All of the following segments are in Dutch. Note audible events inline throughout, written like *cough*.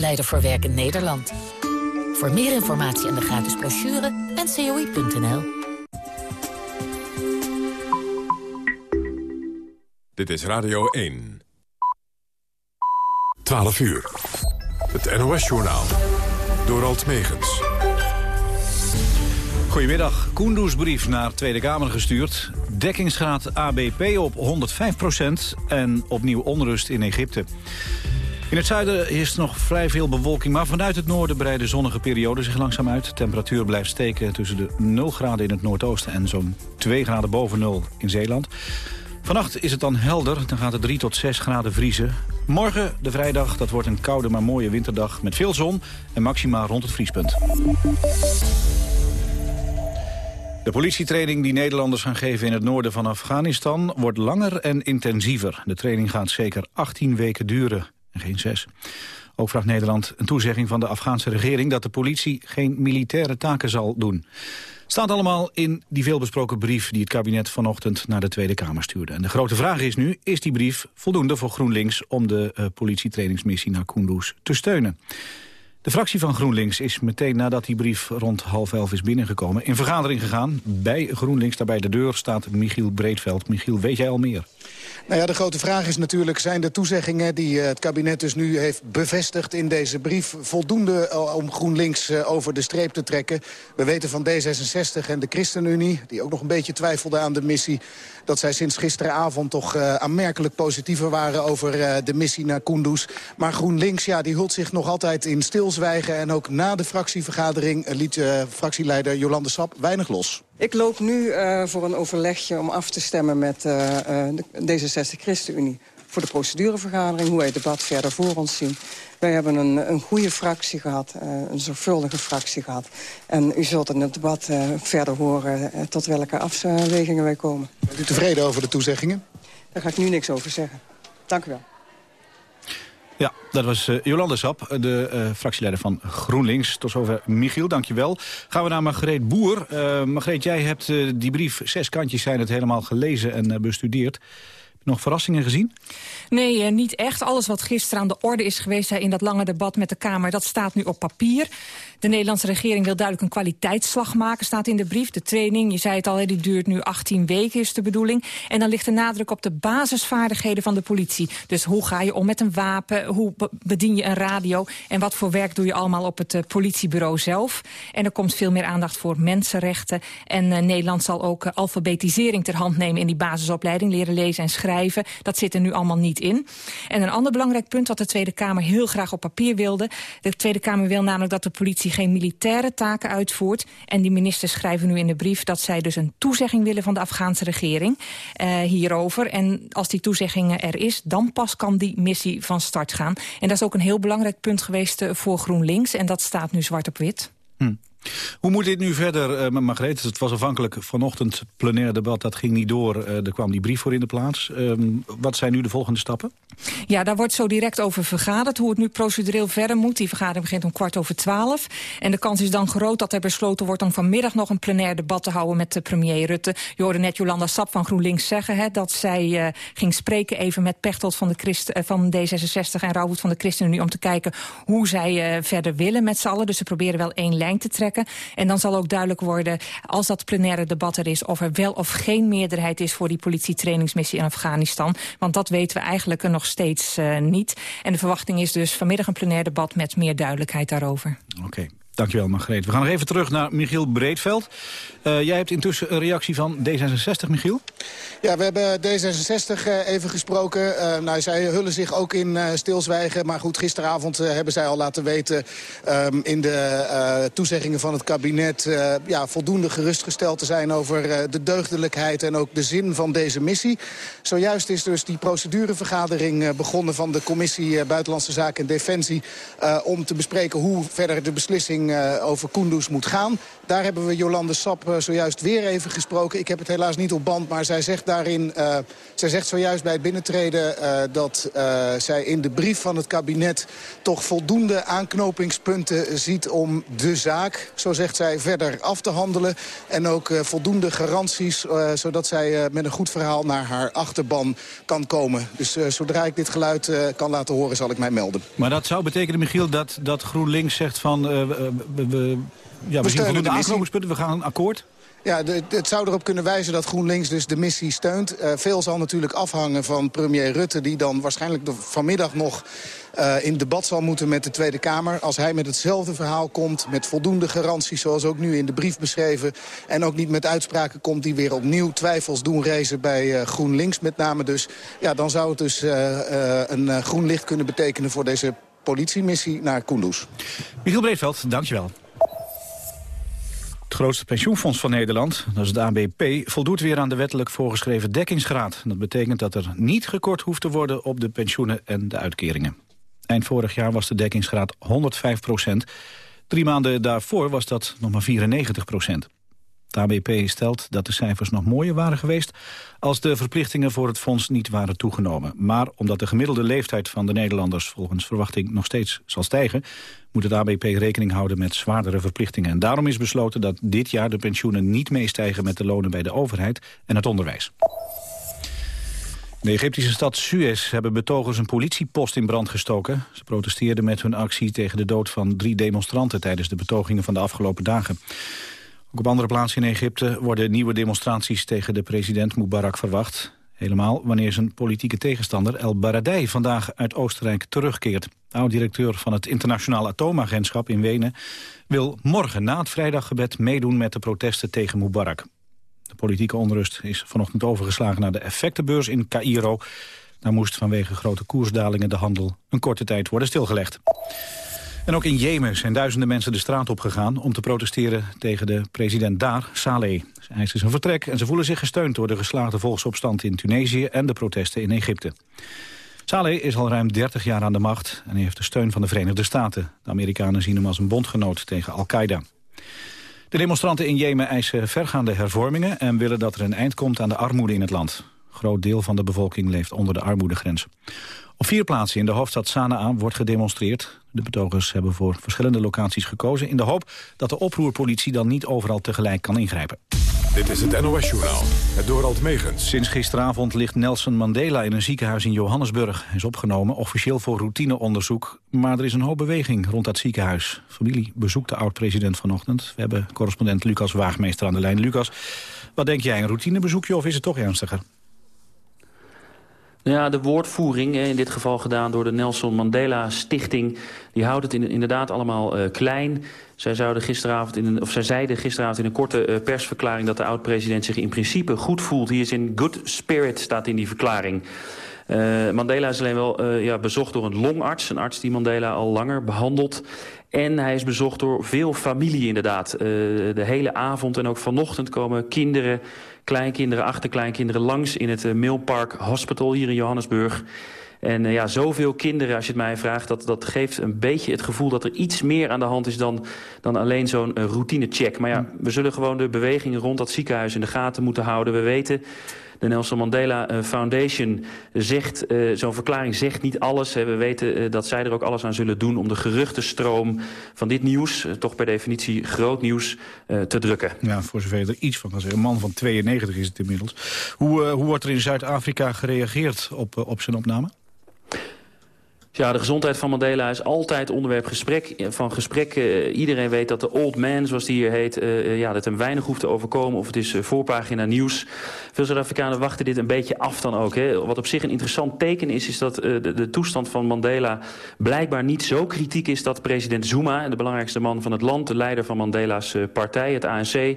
Leider voor Werk in Nederland. Voor meer informatie en de gratis brochure ncoi.nl. Dit is Radio 1. 12 uur. Het NOS-journaal. Door Alt Megens. Goedemiddag. Koendersbrief naar Tweede Kamer gestuurd. Dekkingsgraad ABP op 105% en opnieuw onrust in Egypte. In het zuiden is nog vrij veel bewolking, maar vanuit het noorden breiden zonnige perioden zich langzaam uit. De temperatuur blijft steken tussen de 0 graden in het noordoosten en zo'n 2 graden boven 0 in Zeeland. Vannacht is het dan helder, dan gaat het 3 tot 6 graden vriezen. Morgen, de vrijdag, dat wordt een koude maar mooie winterdag met veel zon en maxima rond het vriespunt. De politietraining die Nederlanders gaan geven in het noorden van Afghanistan wordt langer en intensiever. De training gaat zeker 18 weken duren en geen zes. Ook vraagt Nederland een toezegging van de Afghaanse regering... dat de politie geen militaire taken zal doen. Staat allemaal in die veelbesproken brief die het kabinet vanochtend naar de Tweede Kamer stuurde. En de grote vraag is nu, is die brief voldoende voor GroenLinks om de uh, politietrainingsmissie naar Kunduz te steunen? De fractie van GroenLinks is meteen nadat die brief rond half elf is binnengekomen... in vergadering gegaan. Bij GroenLinks, daarbij de deur, staat Michiel Breedveld. Michiel, weet jij al meer? Nou ja, de grote vraag is natuurlijk, zijn de toezeggingen die eh, het kabinet dus nu heeft bevestigd in deze brief voldoende eh, om GroenLinks eh, over de streep te trekken? We weten van D66 en de ChristenUnie, die ook nog een beetje twijfelden aan de missie, dat zij sinds gisteravond toch aanmerkelijk positiever waren over de missie naar Kunduz. Maar GroenLinks, ja, die hult zich nog altijd in stilzwijgen en ook na de fractievergadering liet fractieleider Jolande Sap weinig los. Ik loop nu uh, voor een overlegje om af te stemmen met uh, uh, de D66 ChristenUnie... voor de procedurevergadering, hoe wij het debat verder voor ons zien. Wij hebben een, een goede fractie gehad, een zorgvuldige fractie gehad. En u zult in het debat verder horen tot welke afwegingen wij komen. Bent u tevreden over de toezeggingen? Daar ga ik nu niks over zeggen. Dank u wel. Ja, dat was uh, Jolande Sap, de uh, fractieleider van GroenLinks. Tot zover Michiel, dankjewel. Gaan we naar Margreet Boer. Uh, Margreet, jij hebt die brief, zes kantjes zijn het helemaal gelezen en bestudeerd. Nog verrassingen gezien? Nee, eh, niet echt. Alles wat gisteren aan de orde is geweest in dat lange debat met de Kamer... dat staat nu op papier. De Nederlandse regering wil duidelijk een kwaliteitsslag maken, staat in de brief. De training, je zei het al, die duurt nu 18 weken, is de bedoeling. En dan ligt de nadruk op de basisvaardigheden van de politie. Dus hoe ga je om met een wapen, hoe bedien je een radio... en wat voor werk doe je allemaal op het uh, politiebureau zelf. En er komt veel meer aandacht voor mensenrechten. En uh, Nederland zal ook alfabetisering ter hand nemen in die basisopleiding. Leren lezen en schrijven. Dat zit er nu allemaal niet in. En een ander belangrijk punt wat de Tweede Kamer heel graag op papier wilde. De Tweede Kamer wil namelijk dat de politie geen militaire taken uitvoert. En die ministers schrijven nu in de brief dat zij dus een toezegging willen van de Afghaanse regering uh, hierover. En als die toezegging er is, dan pas kan die missie van start gaan. En dat is ook een heel belangrijk punt geweest uh, voor GroenLinks. En dat staat nu zwart op wit. Hm. Hoe moet dit nu verder, uh, Margreet? Het was afhankelijk vanochtend plenair debat, dat ging niet door. Uh, er kwam die brief voor in de plaats. Uh, wat zijn nu de volgende stappen? Ja, daar wordt zo direct over vergaderd. Hoe het nu procedureel verder moet. Die vergadering begint om kwart over twaalf. En de kans is dan groot dat er besloten wordt om vanmiddag nog een plenair debat te houden met de premier Rutte. Je hoorde net Jolanda Sap van GroenLinks zeggen hè, dat zij uh, ging spreken even met Pechtold van, de Christ, uh, van D66 en Rauwvoet van de ChristenUnie om te kijken hoe zij verder willen met z'n allen. Dus ze proberen wel één lijn te trekken. En dan zal ook duidelijk worden, als dat plenaire debat er is... of er wel of geen meerderheid is voor die politietrainingsmissie in Afghanistan. Want dat weten we eigenlijk nog steeds uh, niet. En de verwachting is dus vanmiddag een plenair debat... met meer duidelijkheid daarover. Oké. Dankjewel, Margreet. We gaan nog even terug naar Michiel Breedveld. Uh, jij hebt intussen een reactie van D66, Michiel? Ja, we hebben D66 uh, even gesproken. Uh, nou, zij hullen zich ook in stilzwijgen. Maar goed, gisteravond hebben zij al laten weten... Um, in de toezeggingen van het kabinet... ja, voldoende gerustgesteld te zijn over de deugdelijkheid... en ook de zin van deze missie. Zojuist is dus die procedurevergadering begonnen... van de Commissie Buitenlandse Zaken en Defensie... om te bespreken hoe verder de beslissing toezegging over Kunduz moet gaan. Daar hebben we Jolande Sap zojuist weer even gesproken. Ik heb het helaas niet op band, maar zij zegt daarin... zij zegt zojuist bij het binnentreden dat zij in de brief van het kabinet... toch voldoende aanknopingspunten ziet om de zaak, zo zegt zij, verder af te handelen. En ook voldoende garanties, zodat zij met een goed verhaal naar haar achterban kan komen. Dus zodra ik dit geluid kan laten horen, zal ik mij melden. Maar dat zou betekenen, Michiel, dat, dat GroenLinks zegt van... We, we, ja, we, zien de aanknopingspunten, we gaan een akkoord? Ja, de, het zou erop kunnen wijzen dat GroenLinks dus de missie steunt. Uh, veel zal natuurlijk afhangen van premier Rutte... die dan waarschijnlijk vanmiddag nog uh, in debat zal moeten met de Tweede Kamer. Als hij met hetzelfde verhaal komt, met voldoende garanties... zoals ook nu in de brief beschreven... en ook niet met uitspraken komt die weer opnieuw twijfels doen reizen... bij uh, GroenLinks met name dus... ja, dan zou het dus een groen licht kunnen betekenen voor deze politiemissie naar Kunduz. Michiel Breedveld, dankjewel. Het grootste pensioenfonds van Nederland, dat is het ABP... voldoet weer aan de wettelijk voorgeschreven dekkingsgraad. Dat betekent dat er niet gekort hoeft te worden op de pensioenen en de uitkeringen. Eind vorig jaar was de dekkingsgraad 105 procent. Drie maanden daarvoor was dat nog maar 94 procent. Het ABP stelt dat de cijfers nog mooier waren geweest... als de verplichtingen voor het fonds niet waren toegenomen. Maar omdat de gemiddelde leeftijd van de Nederlanders... volgens verwachting nog steeds zal stijgen... moet het ABP rekening houden met zwaardere verplichtingen. En daarom is besloten dat dit jaar de pensioenen niet meestijgen... met de lonen bij de overheid en het onderwijs. De Egyptische stad Suez hebben betogers een politiepost in brand gestoken. Ze protesteerden met hun actie tegen de dood van drie demonstranten... tijdens de betogingen van de afgelopen dagen. Ook op andere plaatsen in Egypte worden nieuwe demonstraties tegen de president Mubarak verwacht. Helemaal wanneer zijn politieke tegenstander El Baradei vandaag uit Oostenrijk terugkeert. De oud-directeur van het Internationaal Atoomagentschap in Wenen wil morgen na het vrijdaggebed meedoen met de protesten tegen Mubarak. De politieke onrust is vanochtend overgeslagen naar de effectenbeurs in Cairo. Daar moest vanwege grote koersdalingen de handel een korte tijd worden stilgelegd. En ook in Jemen zijn duizenden mensen de straat opgegaan... om te protesteren tegen de president daar, Saleh. Ze eisen zijn vertrek en ze voelen zich gesteund... door de geslaagde volksopstand in Tunesië en de protesten in Egypte. Saleh is al ruim 30 jaar aan de macht en heeft de steun van de Verenigde Staten. De Amerikanen zien hem als een bondgenoot tegen Al-Qaeda. De demonstranten in Jemen eisen vergaande hervormingen... en willen dat er een eind komt aan de armoede in het land. Een groot deel van de bevolking leeft onder de armoedegrens. Op vier plaatsen in de hoofdstad Sanaa wordt gedemonstreerd. De betogers hebben voor verschillende locaties gekozen... in de hoop dat de oproerpolitie dan niet overal tegelijk kan ingrijpen. Dit is het NOS-journaal, het Dorald Megens. Sinds gisteravond ligt Nelson Mandela in een ziekenhuis in Johannesburg. Hij is opgenomen, officieel voor routineonderzoek. Maar er is een hoop beweging rond dat ziekenhuis. Familie bezoekt de oud-president vanochtend. We hebben correspondent Lucas Waagmeester aan de lijn. Lucas, wat denk jij, een routinebezoekje of is het toch ernstiger? Ja, de woordvoering, in dit geval gedaan door de Nelson Mandela Stichting... die houdt het inderdaad allemaal uh, klein. Zij, zouden gisteravond in een, of zij zeiden gisteravond in een korte uh, persverklaring... dat de oud-president zich in principe goed voelt. Hij is in good spirit, staat in die verklaring. Mandela is alleen wel ja, bezocht door een longarts. Een arts die Mandela al langer behandelt. En hij is bezocht door veel familie inderdaad. de hele avond en ook vanochtend komen kinderen kleinkinderen, achterkleinkinderen langs in het uh, Millpark Hospital hier in Johannesburg. En uh, ja, zoveel kinderen, als je het mij vraagt, dat, dat geeft een beetje het gevoel dat er iets meer aan de hand is dan, dan alleen zo'n uh, routinecheck. Maar ja, we zullen gewoon de bewegingen rond dat ziekenhuis in de gaten moeten houden. We weten de Nelson Mandela eh, Foundation zegt, uh, zo'n verklaring zegt niet alles. We weten uh, dat zij er ook alles aan zullen doen om de geruchtenstroom van dit nieuws, toch per definitie groot nieuws, te drukken. Ja, voor zover je er iets van kan zeggen. Een man van 92 is het inmiddels. Hoe, hoe wordt er in Zuid-Afrika gereageerd op, op zijn opname? Ja, de gezondheid van Mandela is altijd onderwerp gesprek, van gesprek. Uh, iedereen weet dat de old man, zoals die hier heet, uh, ja, dat hem weinig hoeft te overkomen. Of het is uh, voorpagina nieuws. Veel Zuid-Afrikanen wachten dit een beetje af dan ook. Hè. Wat op zich een interessant teken is, is dat de, de, toestand van Mandela blijkbaar niet zo kritiek is dat president Zuma, de belangrijkste man van het land, de leider van Mandela's partij, het ANC,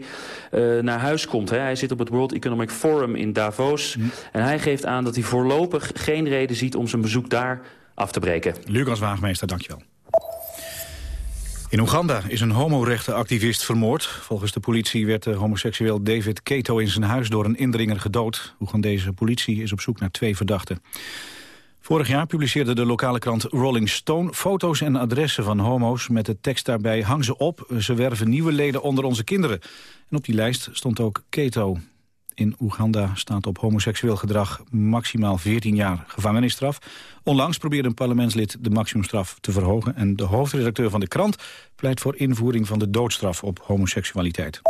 naar huis komt. Hè. Hij zit op het World Economic Forum in Davos. Mm. En hij geeft aan dat hij voorlopig geen reden ziet om zijn bezoek daar af te breken. Lucas Waagmeester, dankjewel. In Oeganda is een homorechtenactivist vermoord. Volgens de politie werd de homoseksueel David Keto in zijn huis door een indringer gedood. Oegandese politie is op zoek naar twee verdachten. Vorig jaar publiceerde de lokale krant Rolling Stone foto's en adressen van homo's met de tekst daarbij hang ze op, ze werven nieuwe leden onder onze kinderen. En op die lijst stond ook Keto. In Oeganda staat op homoseksueel gedrag maximaal 14 jaar gevangenisstraf. Onlangs probeerde een parlementslid de maximumstraf te verhogen... en de hoofdredacteur van de krant pleit voor invoering van de doodstraf op homoseksualiteit.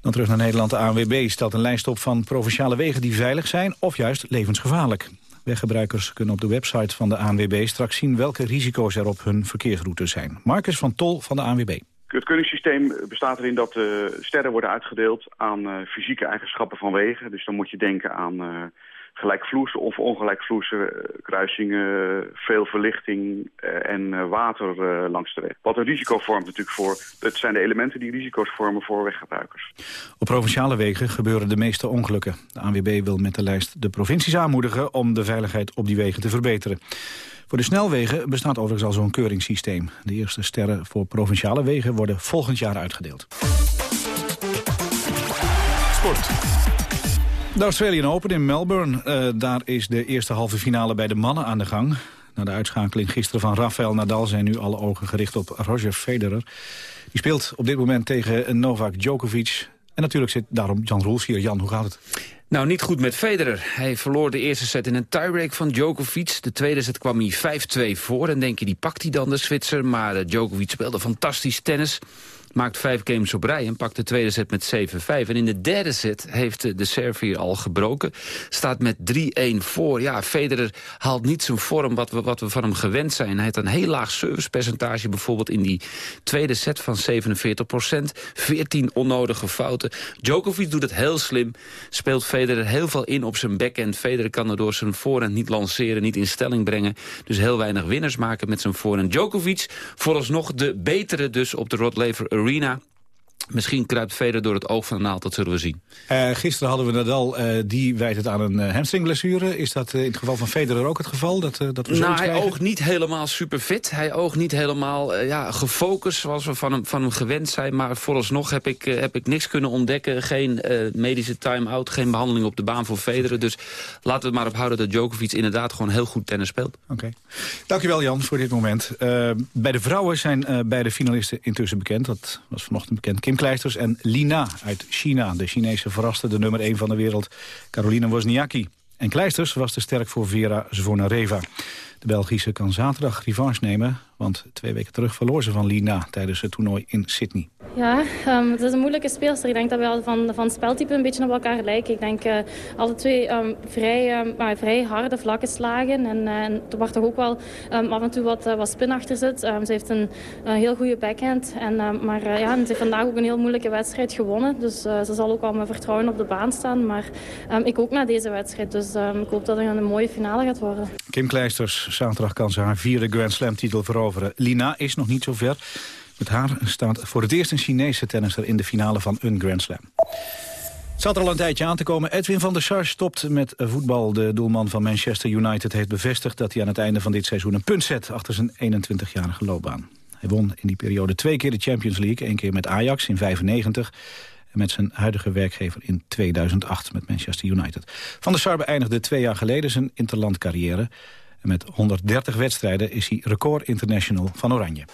Dan terug naar Nederland. De ANWB stelt een lijst op van provinciale wegen die veilig zijn... of juist levensgevaarlijk. Weggebruikers kunnen op de website van de ANWB straks zien... welke risico's er op hun verkeersroute zijn. Marcus van Tol van de ANWB. Het kunningssysteem bestaat erin dat uh, sterren worden uitgedeeld aan uh, fysieke eigenschappen van wegen. Dus dan moet je denken aan uh, gelijkvloerse of ongelijkvloerse kruisingen, veel verlichting en water langs de weg. Wat een risico vormt natuurlijk voor, het zijn de elementen die risico's vormen voor weggebruikers. Op provinciale wegen gebeuren de meeste ongelukken. De ANWB wil met de lijst de provincies aanmoedigen om de veiligheid op die wegen te verbeteren. Voor de snelwegen bestaat overigens al zo'n keuringssysteem. De eerste sterren voor provinciale wegen worden volgend jaar uitgedeeld. Sport. De Australian Open in Melbourne. Uh, daar is de eerste halve finale bij de mannen aan de gang. Na de uitschakeling gisteren van Rafael Nadal zijn nu alle ogen gericht op Roger Federer. Die speelt op dit moment tegen Novak Djokovic. En natuurlijk zit daarom Jan Roels hier. Jan, hoe gaat het? Nou, niet goed met Federer. Hij verloor de eerste set in een tiebreak van Djokovic. De tweede set kwam hij 5-2 voor. En denk je, die pakt hij dan, de Zwitser. Maar uh, Djokovic speelde fantastisch tennis maakt vijf games op rij en pakt de tweede set met 7-5. En in de derde set heeft de Servier al gebroken. Staat met 3-1 voor. Ja, Federer haalt niet zijn vorm wat we, wat we van hem gewend zijn. Hij heeft een heel laag servicepercentage bijvoorbeeld in die tweede set van 47 procent. 14 onnodige fouten. Djokovic doet het heel slim. Speelt Federer heel veel in op zijn backhand. Federer kan er door zijn voorhand niet lanceren, niet in stelling brengen. Dus heel weinig winnaars maken met zijn voorhand. Djokovic vooralsnog de betere dus op de Rod Laver Arena. arena Misschien kruipt Federer door het oog van de naald, dat zullen we zien. Uh, gisteren hadden we Nadal, uh, die wijt het aan een uh, hamstringblessure. Is dat in het geval van Federer ook het geval? Dat, dat we nou, hij oogt niet helemaal super fit. Hij oogt niet helemaal ja, gefocust zoals we van hem, van hem gewend zijn. Maar vooralsnog heb ik, heb ik niks kunnen ontdekken. Geen medische time-out, geen behandeling op de baan voor Federer. Dus laten we het maar op houden dat Djokovic inderdaad gewoon heel goed tennis speelt. Oké. Okay. Dankjewel Jan voor dit moment. bij de vrouwen zijn beide finalisten intussen bekend. Dat was vanochtend bekend. Kim Kleisters en Lina uit China. De Chinese verraste de nummer 1 van de wereld, Caroline Wozniacki. En Kleisters was te sterk voor Vera Zvonareva. De Belgische kan zaterdag revanche nemen, want twee weken terug verloor ze van Lina tijdens het toernooi in Sydney. Ja, um, het is een moeilijke speelster. Ik denk dat we al van, van speltype een beetje op elkaar lijken. Ik denk uh, alle twee um, vrij, um, vrij harde vlakken slagen. En, uh, en er wordt toch ook wel af en toe wat, uh, wat spin achter zit. ze heeft een heel goede backhand. En, maar ja, ze heeft vandaag ook een heel moeilijke wedstrijd gewonnen. Dus ze zal ook wel met vertrouwen op de baan staan. Maar ik ook na deze wedstrijd. Dus ik hoop dat het een mooie finale gaat worden. Kim Kleisters, zaterdag kan ze haar vierde Grand Slam titel veroveren. Lina is nog niet zo ver. Met haar staat voor het eerst een Chinese tennisser in de finale van een Grand Slam. Het zat er al een tijdje aan te komen. Edwin van der Sar stopt met voetbal. De doelman van Manchester United heeft bevestigd dat hij aan het einde van dit seizoen een punt zet achter zijn 21-jarige loopbaan. Hij won in die periode twee keer de Champions League. één keer met Ajax in 95 en met zijn huidige werkgever in 2008 met Manchester United. Van der Sar beëindigde twee jaar geleden zijn interlandcarrière. En met 130 wedstrijden is hij record international van Oranje.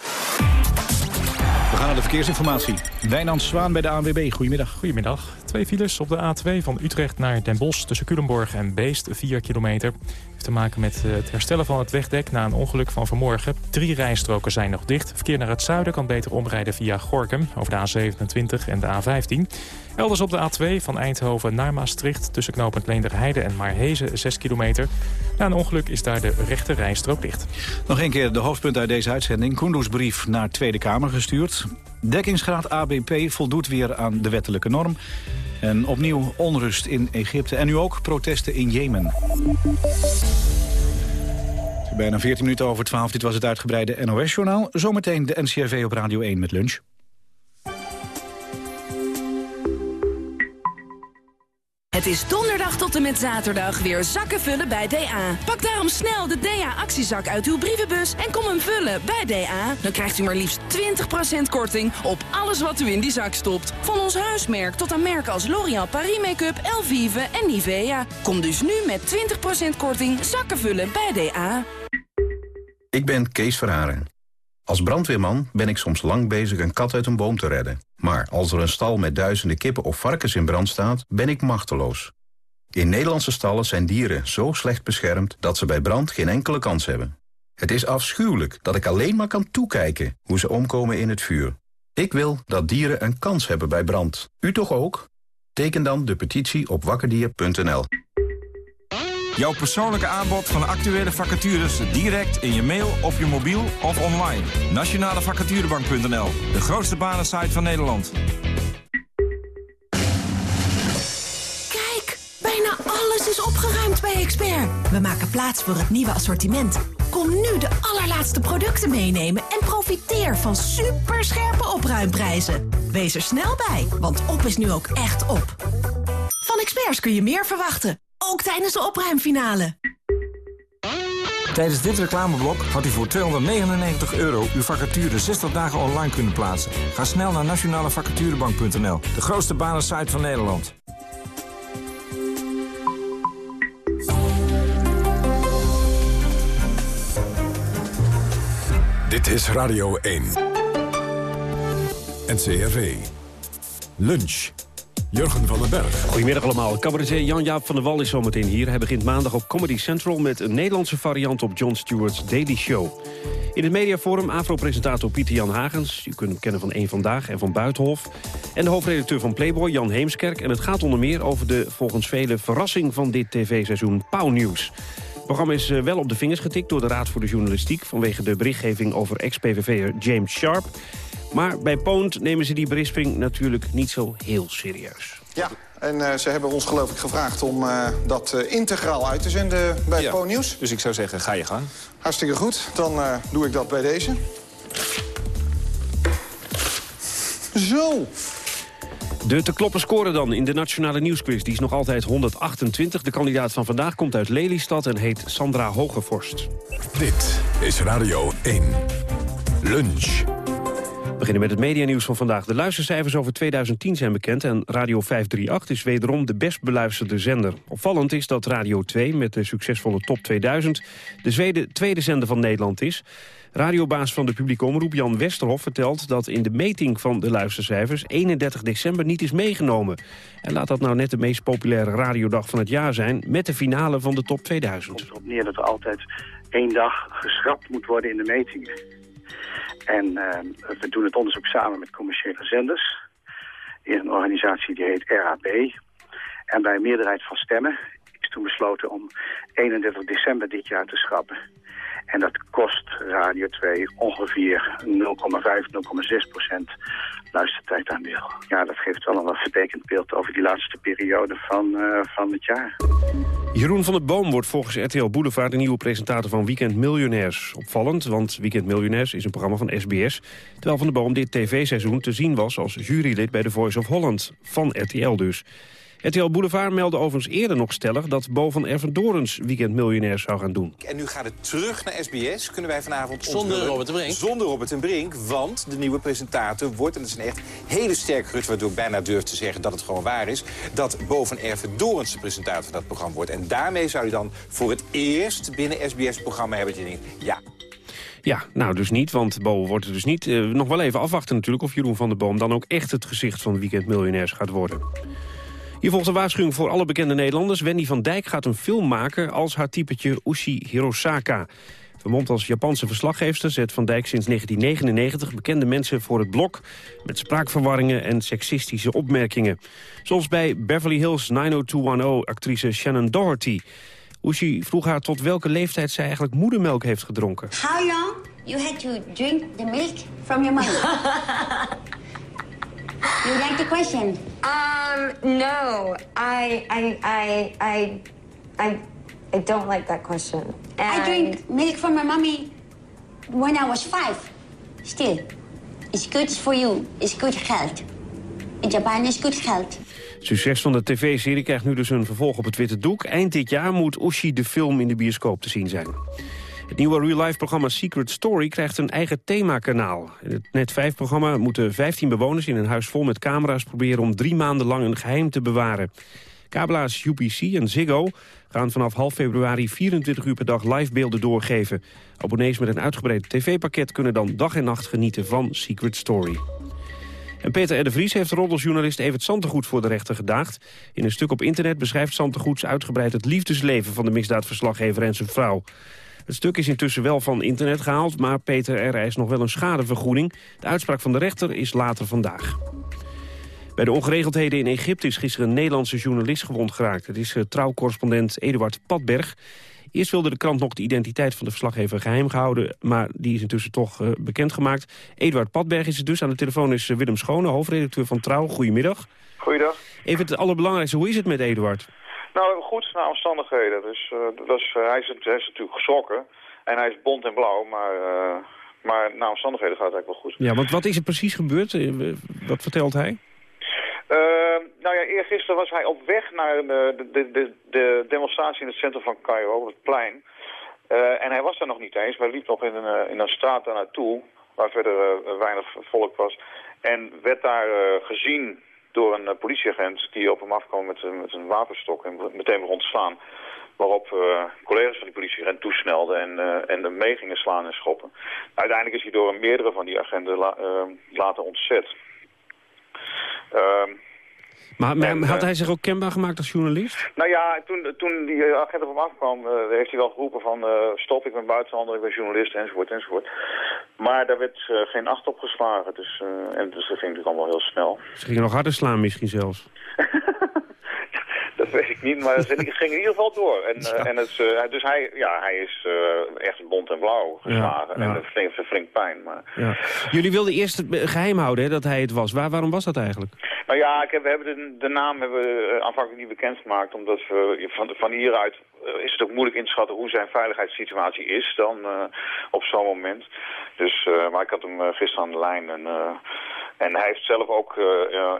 We gaan naar de verkeersinformatie. Wijnand Zwaan bij de ANWB. Goedemiddag. Goedemiddag. Twee files op de A2 van Utrecht naar Den Bosch... tussen Culemborg en Beest, 4 kilometer. Heeft te maken met eh, het herstellen van het wegdek na een ongeluk van vanmorgen. Drie rijstroken zijn nog dicht. Verkeer naar het zuiden kan beter omrijden via Gorkum... over de A27 en de A15. Elders op de A2 van Eindhoven naar Maastricht... tussen knooppunt Leenderheide en Marhezen, 6 kilometer. Na een ongeluk is daar de rechte rijstrook dicht. Nog een keer de hoofdpunt uit deze uitzending. Koendersbrief naar Tweede Kamer gestuurd. Dekkingsgraad ABP voldoet weer aan de wettelijke norm. En opnieuw onrust in Egypte. En nu ook protesten in Jemen. Bijna 14 minuten over 12. Dit was het uitgebreide NOS-journaal. Zometeen de NCRV op Radio 1 met lunch. Het is donderdag tot en met zaterdag weer zakken vullen bij DA. Pak daarom snel de DA-actiezak uit uw brievenbus en kom hem vullen bij DA. Dan krijgt u maar liefst 20% korting op alles wat u in die zak stopt. Van ons huismerk tot aan merken als L'Oréal Paris Make-up, Elvive en Nivea. Kom dus nu met 20% korting zakken vullen bij DA. Ik ben Kees Verharen. Als brandweerman ben ik soms lang bezig een kat uit een boom te redden. Maar als er een stal met duizenden kippen of varkens in brand staat, ben ik machteloos. In Nederlandse stallen zijn dieren zo slecht beschermd dat ze bij brand geen enkele kans hebben. Het is afschuwelijk dat ik alleen maar kan toekijken hoe ze omkomen in het vuur. Ik wil dat dieren een kans hebben bij brand. U toch ook? Teken dan de petitie op wakkerdier.nl. Jouw persoonlijke aanbod van actuele vacatures direct in je mail, op je mobiel of online. Nationalevacaturebank.nl, de grootste banensite van Nederland. Kijk, bijna alles is opgeruimd bij Expert. We maken plaats voor het nieuwe assortiment. Kom nu de allerlaatste producten meenemen en profiteer van superscherpe opruimprijzen. Wees er snel bij, want op is nu ook echt op. Van Experts kun je meer verwachten. Ook tijdens de opruimfinale. Tijdens dit reclameblok had u voor 299 euro uw vacature 60 dagen online kunnen plaatsen. Ga snel naar nationalevacaturebank.nl, de grootste banensite van Nederland. Dit is Radio 1. NCRV. Lunch. Jurgen van den Berg. Goedemiddag allemaal. Cabaretier Jan-Jaap van der Wal is zometeen hier. Hij begint maandag op Comedy Central met een Nederlandse variant op Jon Stewart's Daily Show. In het mediaforum Afro-presentator Pieter Jan Hagens. U kunt hem kennen van Eén Vandaag en van Buitenhof. En de hoofdredacteur van Playboy, Jan Heemskerk. En het gaat onder meer over de volgens velen verrassing van dit tv-seizoen Pauw Nieuws. Het programma is eh, wel op de vingers getikt door de Raad voor de Journalistiek... vanwege de berichtgeving over ex-PVV'er James Sharp. Maar bij Poont nemen ze die berisping natuurlijk niet zo heel serieus. Ja, en uh, ze hebben ons geloof ik gevraagd om uh, dat uh, integraal uit te zenden bij ja, Po-nieuws. Dus ik zou zeggen, ga je gang. Hartstikke goed, dan doe ik dat bij deze. Zo. De te kloppen scoren dan in de Nationale Nieuwsquiz. Die is nog altijd 128. De kandidaat van vandaag komt uit Lelystad en heet Sandra Hogevorst. Dit is Radio 1. Lunch. Beginnen met het medianieuws van vandaag. De luistercijfers over 2010 zijn bekend en Radio 538 is wederom de best beluisterde zender. Opvallend is dat Radio 2 met de succesvolle Top 2000 de tweede, tweede zender van Nederland is. Radiobaas van de publieke omroep Jan Westerhof vertelt dat in de meting van de luistercijfers 31 december niet is meegenomen. En laat dat nou net de meest populaire radiodag van het jaar zijn met de finale van de Top 2000. Het komt erop neer dat er altijd één dag geschrapt moet worden in de metingen. En uh, we doen het onderzoek samen met commerciële zenders in een organisatie die heet RAB. En bij meerderheid van stemmen is toen besloten om 31 december dit jaar te schrappen. En dat kost Radio 2 ongeveer 0,5, 0,6 procent luistertijdaandeel. Ja, dat geeft wel een wat vertekend beeld over die laatste periode van, uh, van het jaar. Jeroen van der Boom wordt volgens RTL Boulevard de nieuwe presentator van Weekend Miljonairs. Opvallend, want Weekend Miljonairs is een programma van SBS... terwijl Van der Boom dit tv-seizoen te zien was als jurylid bij The Voice of Holland. Van RTL dus. RTL Boulevard meldde overigens eerder nog stellig... dat Bo van Ervendorens Weekend Miljonairs zou gaan doen. En nu gaat het terug naar SBS. Kunnen wij vanavond Zonder. Robert de Brink. Zonder Robert de Brink, want de nieuwe presentator wordt... en dat is een echt hele sterke gerucht, waardoor ik bijna durf te zeggen... dat het gewoon waar is, dat Bo van Ervendorens de presentator van dat programma wordt. En daarmee zou je dan voor het eerst binnen SBS-programma hebben... dat je denkt, ja, ja, nou dus niet, want Bo wordt er dus niet. Uh, nog wel even afwachten natuurlijk of Jeroen van der Boom... dan ook echt het gezicht van Weekend Miljonairs gaat worden. Hier volgt een waarschuwing voor alle bekende Nederlanders. Wendy van Dijk gaat een film maken als haar typetje Ushi Hirosaka. Vermomd als Japanse verslaggeefster zet Van Dijk sinds 1999 bekende mensen voor het blok... met spraakverwarringen en seksistische opmerkingen. Zoals bij Beverly Hills 90210-actrice Shannon Doherty. Ushi vroeg haar tot welke leeftijd zij eigenlijk moedermelk heeft gedronken. How long you had to drink the milk from your mother? *laughs* You like the question? Um, no. I, I, I, I, I, I don't like that question. And... I drink milk from my mommy when I was five. Still, it's good for you. It's good health. In Japan is good health. Succes van de tv-serie krijgt nu dus een vervolg op het witte doek. Eind dit jaar moet Oshi de film in de bioscoop te zien zijn. Het nieuwe real-life-programma Secret Story krijgt een eigen themakanaal. In het Net5-programma moeten 15 bewoners in een huis vol met camera's... proberen om drie maanden lang een geheim te bewaren. Kabelaars UPC en Ziggo gaan vanaf half februari 24 uur per dag live beelden doorgeven. Abonnees met een uitgebreid tv-pakket kunnen dan dag en nacht genieten van Secret Story. En Peter R. de Vries heeft roddeljournalist Evert Santegoed voor de rechter gedaagd. In een stuk op internet beschrijft Santegoeds uitgebreid het liefdesleven van de misdaadverslaggever en zijn vrouw. Het stuk is intussen wel van internet gehaald, maar Peter R. eist nog wel een schadevergoeding. De uitspraak van de rechter is later vandaag. Bij de ongeregeldheden in Egypte is gisteren een Nederlandse journalist gewond geraakt. Het is uh, trouwcorrespondent Eduard Padberg. Eerst wilde de krant nog de identiteit van de verslaggever geheim gehouden... maar die is intussen toch uh, bekendgemaakt. Eduard Padberg is het dus. Aan de telefoon is uh, Willem Schone, hoofdredacteur van Trouw. Goedemiddag. Goeiedag. Even het allerbelangrijkste, hoe is het met Eduard? Nou, goed, naar omstandigheden. Dus, uh, dat is, hij, is, hij, is, natuurlijk geschrokken. En hij is bont en blauw, maar, maar naar omstandigheden gaat het eigenlijk wel goed. Ja, want wat is er precies gebeurd? Wat vertelt hij? Uh, nou ja, eergisteren was hij op weg naar de, de, de, de demonstratie in het centrum van Cairo, op het plein. Uh, en hij was daar nog niet eens, maar liep nog in een, in een straat daar naartoe, waar verder uh, weinig volk was. En werd daar gezien door een politieagent die op hem afkwam met, met een wapenstok en meteen begon te slaan. Waarop collega's van die politieagent toesnelden en, en de mee gingen slaan en schoppen. Uiteindelijk is hij door meerdere van die agenten la, later ontzet. Uh, maar, maar en, had hij zich ook kenbaar gemaakt als journalist? Nou ja, toen, toen die agent op hem afkwam, uh, heeft hij wel geroepen van stop, ik ben buitenlander, ik ben journalist, enzovoort, enzovoort. Maar daar werd geen acht op geslagen, dus, en dus dat ging natuurlijk allemaal heel snel. Ze gingen nog harder slaan misschien zelfs. *laughs* dat weet ik niet, maar het ging in ieder geval door. En, ja. uh, en het, uh, dus hij, ja, hij is uh, echt bont en blauw geslagen. Ja. En dat flink, flink pijn. Maar... Ja. Jullie wilden eerst het geheim houden hè, dat hij het was. Waar, waarom was dat eigenlijk? Nou ja, ik heb, we hebben de, de naam hebben we aanvankelijk niet bekendgemaakt. Omdat we van, van hieruit is het ook moeilijk in te schatten hoe zijn veiligheidssituatie is dan op zo'n moment. Dus, maar ik had hem gisteren aan de lijn en... En hij heeft zelf ook uh,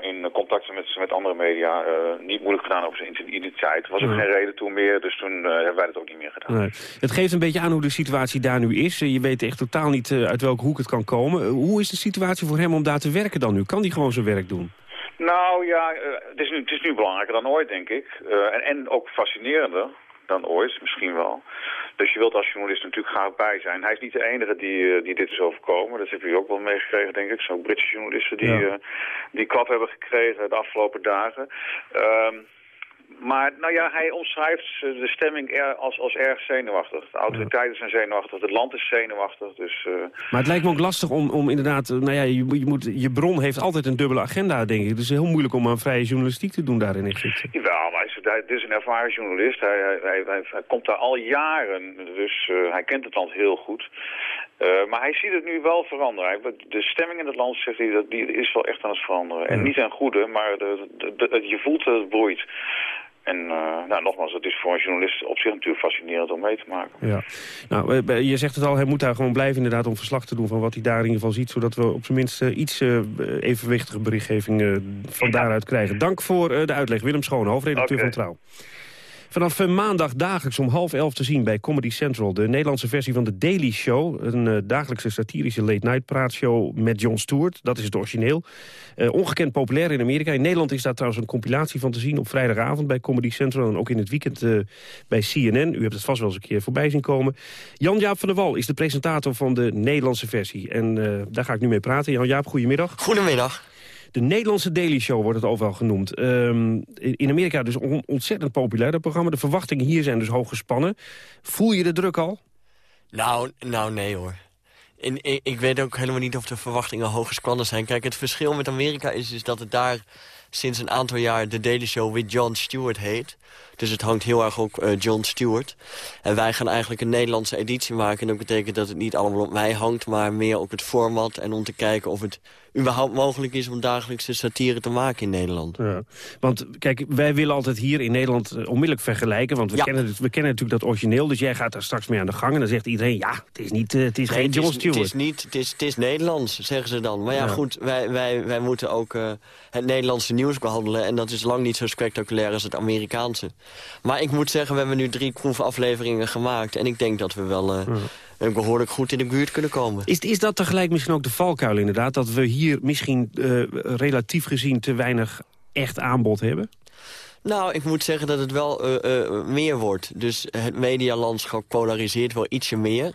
in contacten met, met andere media uh, niet moeilijk gedaan over zijn identiteit. Er was ook ja. geen reden toe meer, dus toen hebben wij dat ook niet meer gedaan. Nee. Het geeft een beetje aan hoe de situatie daar nu is. Je weet echt totaal niet uit welke hoek het kan komen. hoe is de situatie voor hem om daar te werken dan nu? Kan hij gewoon zijn werk doen? Nou ja, het, is nu, het is nu belangrijker dan ooit, denk ik. en, en ook fascinerender dan ooit, misschien wel. Dus je wilt als journalist natuurlijk graag bij zijn. Hij is niet de enige die, die dit is overkomen. Dat heb je ook wel meegekregen, denk ik. Zo'n Britse journalisten die, ja. uh, die klap hebben gekregen de afgelopen dagen. Um, maar nou ja, hij omschrijft de stemming er als, als erg zenuwachtig. De autoriteiten zijn zenuwachtig, het land is zenuwachtig. Dus, uh... Maar het lijkt me ook lastig om, om inderdaad... Nou ja, je, je, moet, je bron heeft altijd een dubbele agenda, denk ik. Het is heel moeilijk om aan vrije journalistiek te doen daar in Egypte. Jawel, maar hij is, is een ervaren journalist. Hij, hij, hij, hij, komt daar al jaren, dus uh, hij kent het land heel goed. Uh, maar hij ziet het nu wel veranderen. De stemming in het land, zegt hij, dat, die is wel echt aan het veranderen. En niet ten goede, maar de, de, de, je voelt dat het broeit. En uh, nou, nogmaals, het is voor een journalist op zich natuurlijk fascinerend om mee te maken. Ja. Nou, je zegt het al, hij moet daar gewoon blijven inderdaad om verslag te doen van wat hij daar in ieder geval ziet. Zodat we op zijn minst uh, iets uh, evenwichtige berichtgeving van daaruit krijgen. Dank voor de uitleg. Willem Schoon, hoofdredacteur okay. van Trouw. Vanaf maandag dagelijks om half elf te zien bij Comedy Central. De Nederlandse versie van The Daily Show. Een uh, dagelijkse satirische late-night praatshow met Jon Stewart. Dat is het origineel. Uh, ongekend populair in Amerika. In Nederland is daar trouwens een compilatie van te zien op vrijdagavond bij Comedy Central. En ook in het weekend bij CNN. U hebt het vast wel eens een keer voorbij zien komen. Jan-Jaap van der Wal is de presentator van de Nederlandse versie. En daar ga ik nu mee praten. Jan-Jaap, goedemiddag. Goedemiddag. De Nederlandse Daily Show wordt het overal genoemd. Um, in Amerika dus on ontzettend populair, dat programma. De verwachtingen hier zijn dus hoog gespannen. Voel je de druk al? Nou, nou nee hoor. Ik, ik weet ook helemaal niet of de verwachtingen hoog gespannen zijn. Kijk, het verschil met Amerika is, is dat het daar sinds een aantal jaar de Daily Show with Jon Stewart heet. Dus het hangt heel erg op uh, Jon Stewart. En wij gaan eigenlijk een Nederlandse editie maken. En dat betekent dat het niet allemaal op mij hangt, maar meer op het format. En om te kijken of het überhaupt mogelijk is om dagelijkse satire te maken in Nederland. Ja. Want kijk, wij willen altijd hier in Nederland uh, onmiddellijk vergelijken. Want we, ja. kennen we kennen natuurlijk dat origineel. Dus jij gaat daar straks mee aan de gang. En dan zegt iedereen, ja, het is, niet, uh, het is nee, geen Jon Stewart. Het is, niet, het, is, het is Nederlands, zeggen ze dan. Maar ja, ja. goed, wij, wij, wij moeten ook uh, het Nederlandse nieuws behandelen... en dat is lang niet zo spectaculair als het Amerikaanse. Maar ik moet zeggen, we hebben nu drie proefafleveringen gemaakt... en ik denk dat we wel uh, behoorlijk goed in de buurt kunnen komen. Is, is dat tegelijk misschien ook de valkuil inderdaad... dat we hier misschien uh, relatief gezien te weinig echt aanbod hebben? Nou, ik moet zeggen dat het wel uh, uh, meer wordt. Dus het medialandschap polariseert wel ietsje meer.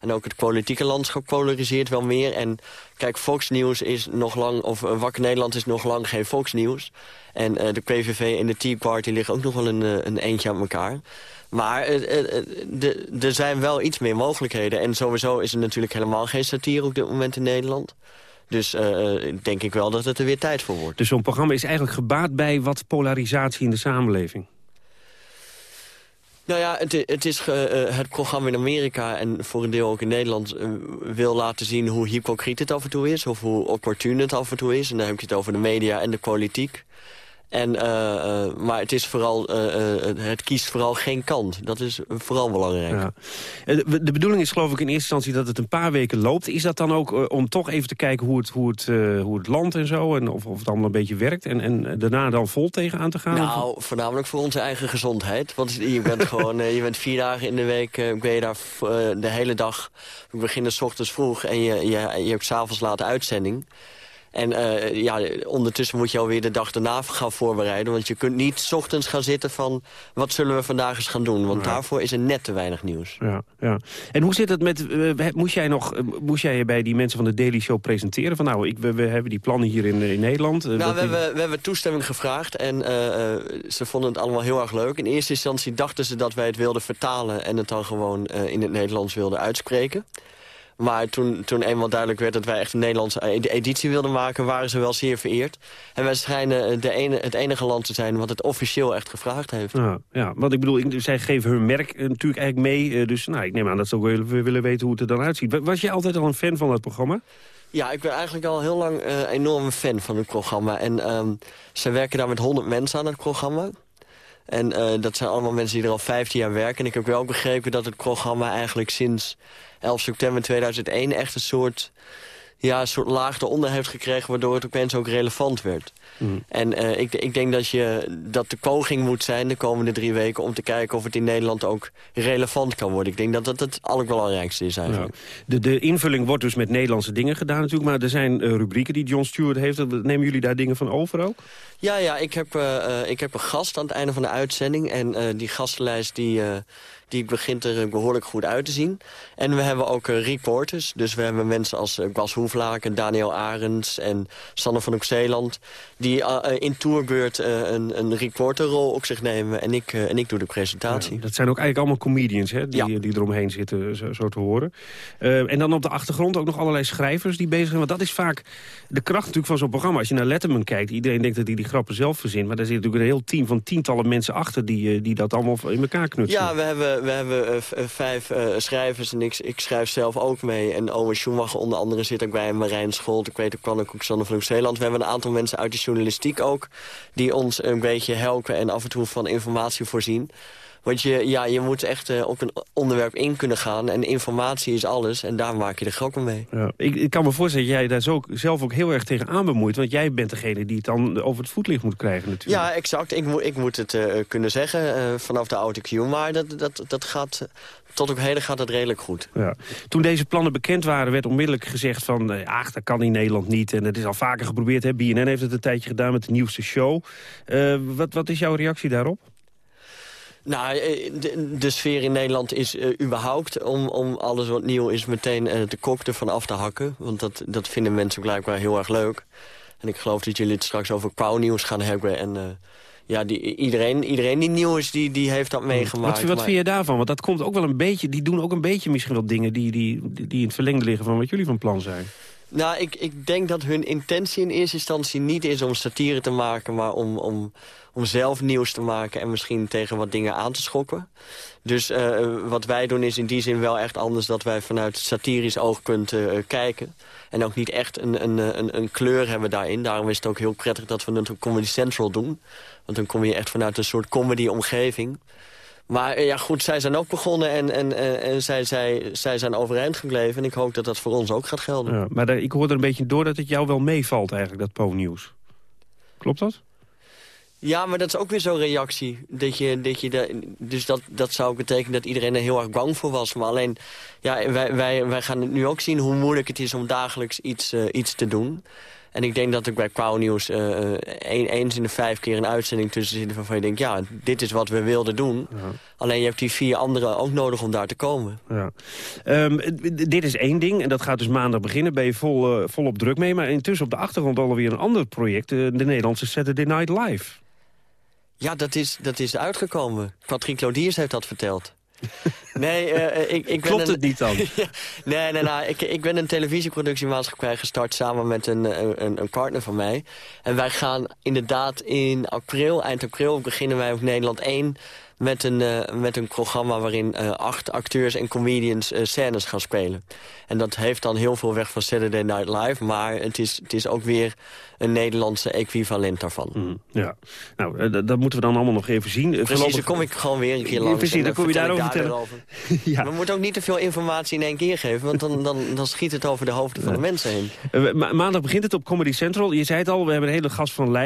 En ook het politieke landschap polariseert wel meer. En kijk, Fox News is nog lang, of uh, Wakker Nederland is nog lang geen Fox News. En de PVV en de Tea Party liggen ook nog wel een, een eentje aan elkaar. Maar er zijn wel iets meer mogelijkheden. En sowieso is er natuurlijk helemaal geen satire op dit moment in Nederland. Dus uh, denk ik wel dat het er weer tijd voor wordt. Dus zo'n programma is eigenlijk gebaat bij wat polarisatie in de samenleving? Nou ja, het, het is uh, het programma in Amerika en voor een deel ook in Nederland... Uh, wil laten zien hoe hypocriet het af en toe is... of hoe opportun het af en toe is. En dan heb je het over de media en de politiek. En, uh, uh, maar het, is vooral, uh, het kiest vooral geen kant. Dat is vooral belangrijk. Ja. De bedoeling is geloof ik in eerste instantie dat het een paar weken loopt. Is dat dan ook om toch even te kijken hoe het, hoe het, hoe het land en zo... en of, of het allemaal een beetje werkt en, en daarna dan vol tegenaan te gaan? Nou, of? voornamelijk voor onze eigen gezondheid. Want je bent *laughs* gewoon je bent vier dagen in de week ben je daar de hele dag... We beginnen s ochtends vroeg en je, je, je hebt s'avonds laat uitzending... En uh, ja, ondertussen moet je alweer de dag daarna gaan voorbereiden. Want je kunt niet s ochtends gaan zitten van... wat zullen we vandaag eens gaan doen? Want daarvoor is er net te weinig nieuws. Ja, ja. En hoe zit het met... Uh, moest jij nog moest jij je bij die mensen van de Daily Show presenteren? Van nou, ik, we, we hebben die plannen hier in, in Nederland. Nou, we, hebben, we hebben toestemming gevraagd. En ze vonden het allemaal heel erg leuk. In eerste instantie dachten ze dat wij het wilden vertalen... en het dan gewoon in het Nederlands wilden uitspreken. Maar toen, toen eenmaal duidelijk werd dat wij echt een Nederlandse editie wilden maken... waren ze wel zeer vereerd. En wij schijnen de ene, het enige land te zijn wat het officieel echt gevraagd heeft. Ja, ja want ik bedoel, zij geven hun merk natuurlijk eigenlijk mee. Dus nou, ik neem aan dat ze ook willen, willen weten hoe het er dan uitziet. Was je altijd al een fan van het programma? Ja, ik ben eigenlijk al heel lang uh, enorm fan van het programma. En um, ze werken daar met 100 mensen aan het programma. En uh, dat zijn allemaal mensen die er al 15 jaar werken. En ik heb wel begrepen dat het programma eigenlijk sinds 11 september 2001 echt een soort, ja, een soort laag eronder heeft gekregen... waardoor het opeens ook relevant werd. Mm. En uh, ik, ik, denk dat, je, dat de poging moet zijn de komende drie weken... om te kijken of het in Nederland ook relevant kan worden. Ik denk dat dat het allerbelangrijkste is eigenlijk. De, de invulling wordt dus met Nederlandse dingen gedaan natuurlijk... maar er zijn uh, rubrieken die John Stewart heeft. Nemen jullie daar dingen van over ook? Ja, ja ik, heb, uh, ik heb een gast aan het einde van de uitzending. En die gastenlijst die die begint er behoorlijk goed uit te zien. En we hebben ook uh, reporters. Dus we hebben mensen als uh, Bas Hoeflaken, Daniel Arends en Sanne van Oek-Zeeland... die uh, in tourbeurt een, een reporterrol op zich nemen. En ik, en ik doe de presentatie. Ja, dat zijn ook eigenlijk allemaal comedians hè, die, ja. die eromheen zitten, zo, zo te horen. en dan op de achtergrond ook nog allerlei schrijvers die bezig zijn. Want dat is vaak de kracht natuurlijk van zo'n programma. Als je naar Letterman kijkt, iedereen denkt dat hij die grappen zelf verzint. Maar daar zit natuurlijk een heel team van tientallen mensen achter... die, die dat allemaal in elkaar knutselen. Ja, we hebben we hebben uh, vijf uh, schrijvers en ik, ik schrijf zelf ook mee. En Owen Schumacher onder andere zit ook bij Marijn Scholt. Ik weet ook kan ook Xander van Zeeland. We hebben een aantal mensen uit de journalistiek ook... die ons een beetje helpen en af en toe van informatie voorzien. Want je, ja, je moet echt uh, op een onderwerp in kunnen gaan. En informatie is alles. En daar maak je de grappen mee. Ja, ik, ik, kan me voorstellen dat jij daar zo, zelf ook heel erg tegen aan bemoeit. Want jij bent degene die het dan over het voetlicht moet krijgen natuurlijk. Ja, exact. Ik, mo ik moet het uh, kunnen zeggen uh, vanaf de AutoQ. Maar dat, dat, dat gaat tot op heden gaat dat redelijk goed. Ja. Toen deze plannen bekend waren, werd onmiddellijk gezegd van... ach, dat kan in Nederland niet. En het is al vaker geprobeerd. Hè? BNN heeft het een tijdje gedaan met de nieuwste show. Wat, wat is jouw reactie daarop? Nou, eh, de, de, sfeer in Nederland is uh, überhaupt om, om alles wat nieuw is meteen uh, de kok ervan af te hakken. Want dat, dat vinden mensen blijkbaar heel erg leuk. En ik geloof dat jullie het straks over pauwnieuws gaan hebben. En uh, ja, die, iedereen, iedereen die nieuw is, die, die heeft dat hmm. meegemaakt. Wat, wat vind je daarvan? Want dat komt ook wel een beetje, die doen ook een beetje misschien wel dingen die, die, die in het verlengde liggen van wat jullie van plan zijn. Nou, ik, ik denk dat hun intentie in eerste instantie niet is om satire te maken... maar om, om, om zelf nieuws te maken en misschien tegen wat dingen aan te schokken. Dus uh, wat wij doen is in die zin wel echt anders... dat wij vanuit satirisch oogpunt uh, kijken. En ook niet echt een, een, een, een, kleur hebben daarin. Daarom is het ook heel prettig dat we het op Comedy Central doen. Want dan kom je echt vanuit een soort comedy-omgeving... Maar eh, ja, goed, zij zijn ook begonnen en, en, en, en zij, zij, zij zijn overeind gebleven. En ik hoop dat dat voor ons ook gaat gelden. Ja, maar ik hoor er een beetje door dat het jou wel meevalt eigenlijk, dat Po-nieuws. Klopt dat? Ja, maar dat is ook weer zo'n reactie. Dat je, dat je de, dus dat, dat zou betekenen dat iedereen er heel erg bang voor was. Maar alleen, ja, wij, wij, wij gaan nu ook zien hoe moeilijk het is om dagelijks iets, uh, iets te doen. En ik denk dat ik bij Quao Nieuws uh, eens in de vijf keer een uitzending tussen zit... waarvan je denkt, ja, dit is wat we wilden doen. Ja. Alleen je hebt die vier anderen ook nodig om daar te komen. Ja. Um, dit is één ding, en dat gaat dus maandag beginnen. Ben je vol, uh, volop druk mee. Maar intussen op de achtergrond alweer een ander project. de Nederlandse Saturday Night Live. Ja, dat is, dat is uitgekomen. Patrick Claudiers heeft dat verteld. *laughs* Nee, uh, ik, ik ben Klopt het niet dan? *laughs* nee, nee, nou, ik, ik ben een televisieproductiemaatschappij gestart samen met een, een, een, partner van mij. En wij gaan inderdaad in april, eind april, beginnen wij op Nederland 1 met een, uh, met een programma waarin uh, acht acteurs en comedians uh, scènes gaan spelen. En dat heeft dan heel veel weg van Saturday Night Live, maar het is, het is ook weer een Nederlandse equivalent daarvan. Mm, ja, nou, dat moeten we dan allemaal nog even zien. Precies, Voorlopig... dan kom ik gewoon weer een keer langs. Precies, dan kom je daarover vertellen. *laughs* ja. We moeten ook niet te veel informatie in één keer geven, want dan, dan, dan schiet het over de hoofden van de mensen heen. Ma maandag begint het op Comedy Central. Je zei het al, we hebben een hele gast van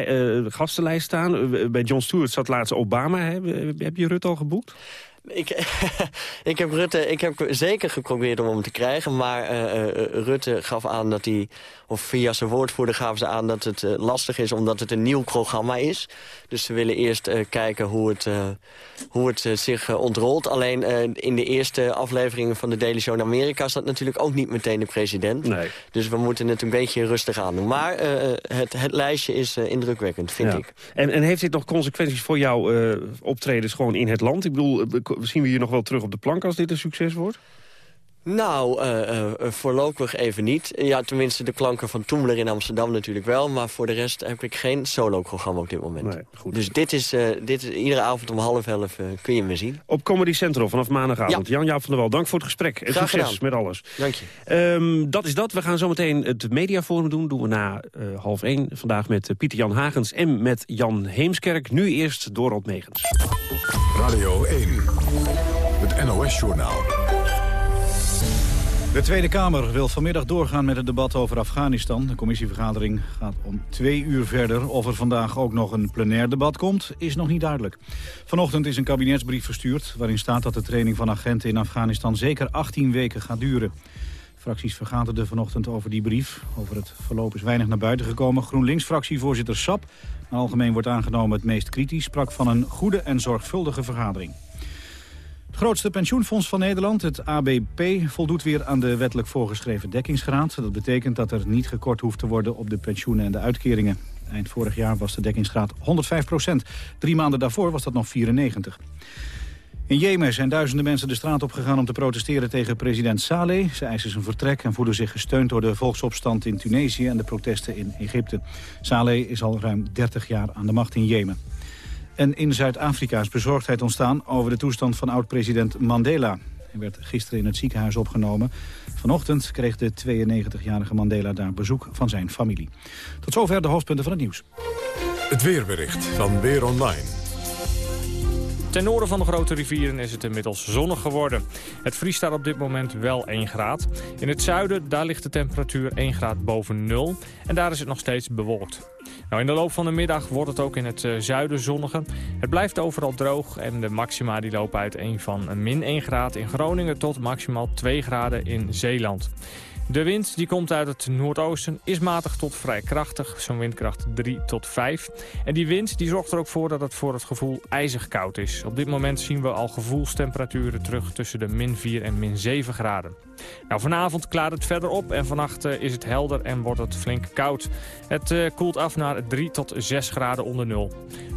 gastenlijst staan. bij Jon Stewart zat laatst Obama. Hè? Heb je Rutte al geboekt? Ik, *laughs* ik heb Rutte ik heb zeker geprobeerd om hem te krijgen. Maar uh, uh, Rutte gaf aan dat hij, of via zijn woordvoerder gaven ze aan dat het uh, lastig is omdat het een nieuw programma is. Dus ze willen eerst kijken hoe het, hoe het zich ontrolt. Alleen in de eerste afleveringen van de Daily Show in Amerika is dat natuurlijk ook niet meteen de president. Nee. Dus we moeten het een beetje rustig aan doen. Maar het, het lijstje is indrukwekkend, vind ja. ik. En, en heeft dit nog consequenties voor jouw optredens gewoon in het land? Ik bedoel, zien we hier nog wel terug op de plank als dit een succes wordt? Nou, uh, uh, voorlopig even niet. Ja, tenminste de klanken van Toemler in Amsterdam natuurlijk wel. Maar voor de rest heb ik geen solo-programma op dit moment. Nee, goed. Dus dit is, uh, dit is iedere avond om half elf kun je me zien. Op Comedy Central vanaf maandagavond. Ja. Jan-Jaap van der Wal, dank voor het gesprek. En Graag succes gedaan. met alles. Dank je. Um, dat is dat. We gaan zometeen het mediaforum doen. Doen we na half één. Vandaag met Pieter Jan Hagens en met Jan Heemskerk. Nu eerst Dorald Megens. Radio 1. Het NOS-journaal. De Tweede Kamer wil vanmiddag doorgaan met het debat over Afghanistan. De commissievergadering gaat om twee uur verder. Of er vandaag ook nog een plenair debat komt, is nog niet duidelijk. Vanochtend is een kabinetsbrief verstuurd... waarin staat dat de training van agenten in Afghanistan zeker 18 weken gaat duren. Fracties vergaderden vanochtend over die brief. Over het verloop is weinig naar buiten gekomen. GroenLinks-fractievoorzitter Sap, algemeen wordt aangenomen het meest kritisch... sprak van een goede en zorgvuldige vergadering. Grootste pensioenfonds van Nederland, het ABP, voldoet weer aan de wettelijk voorgeschreven dekkingsgraad. Dat betekent dat er niet gekort hoeft te worden op de pensioenen en de uitkeringen. Eind vorig jaar was de dekkingsgraad 105 procent. Drie maanden daarvoor was dat nog 94. In Jemen zijn duizenden mensen de straat opgegaan om te protesteren tegen president Saleh. Ze eisen zijn vertrek en voelen zich gesteund door de volksopstand in Tunesië en de protesten in Egypte. Saleh is al ruim 30 jaar aan de macht in Jemen. En in Zuid-Afrika is bezorgdheid ontstaan over de toestand van oud-president Mandela. Hij werd gisteren in het ziekenhuis opgenomen. Vanochtend kreeg de 92-jarige Mandela daar bezoek van zijn familie. Tot zover de hoofdpunten van het nieuws. Het weerbericht van Weer Online. Ten noorden van de grote rivieren is het inmiddels zonnig geworden. Het vriest daar op dit moment wel 1 graad. In het zuiden daar ligt de temperatuur 1 graad boven nul. En daar is het nog steeds bewolkt. Nou, in de loop van de middag wordt het ook in het uh, zuiden zonniger. Het blijft overal droog en de maxima die lopen uit een van min 1 graad in Groningen tot maximaal 2 graden in Zeeland. De wind die komt uit het noordoosten, is matig tot vrij krachtig, zo'n windkracht 3 tot 5. En die wind die zorgt er ook voor dat het voor het gevoel ijzig koud is. Op dit moment zien we al gevoelstemperaturen terug tussen de min 4 en min 7 graden. Nou, vanavond klaart het verder op en vannacht uh, is het helder en wordt het flink koud. Het uh, koelt af naar 3 tot 6 graden onder nul.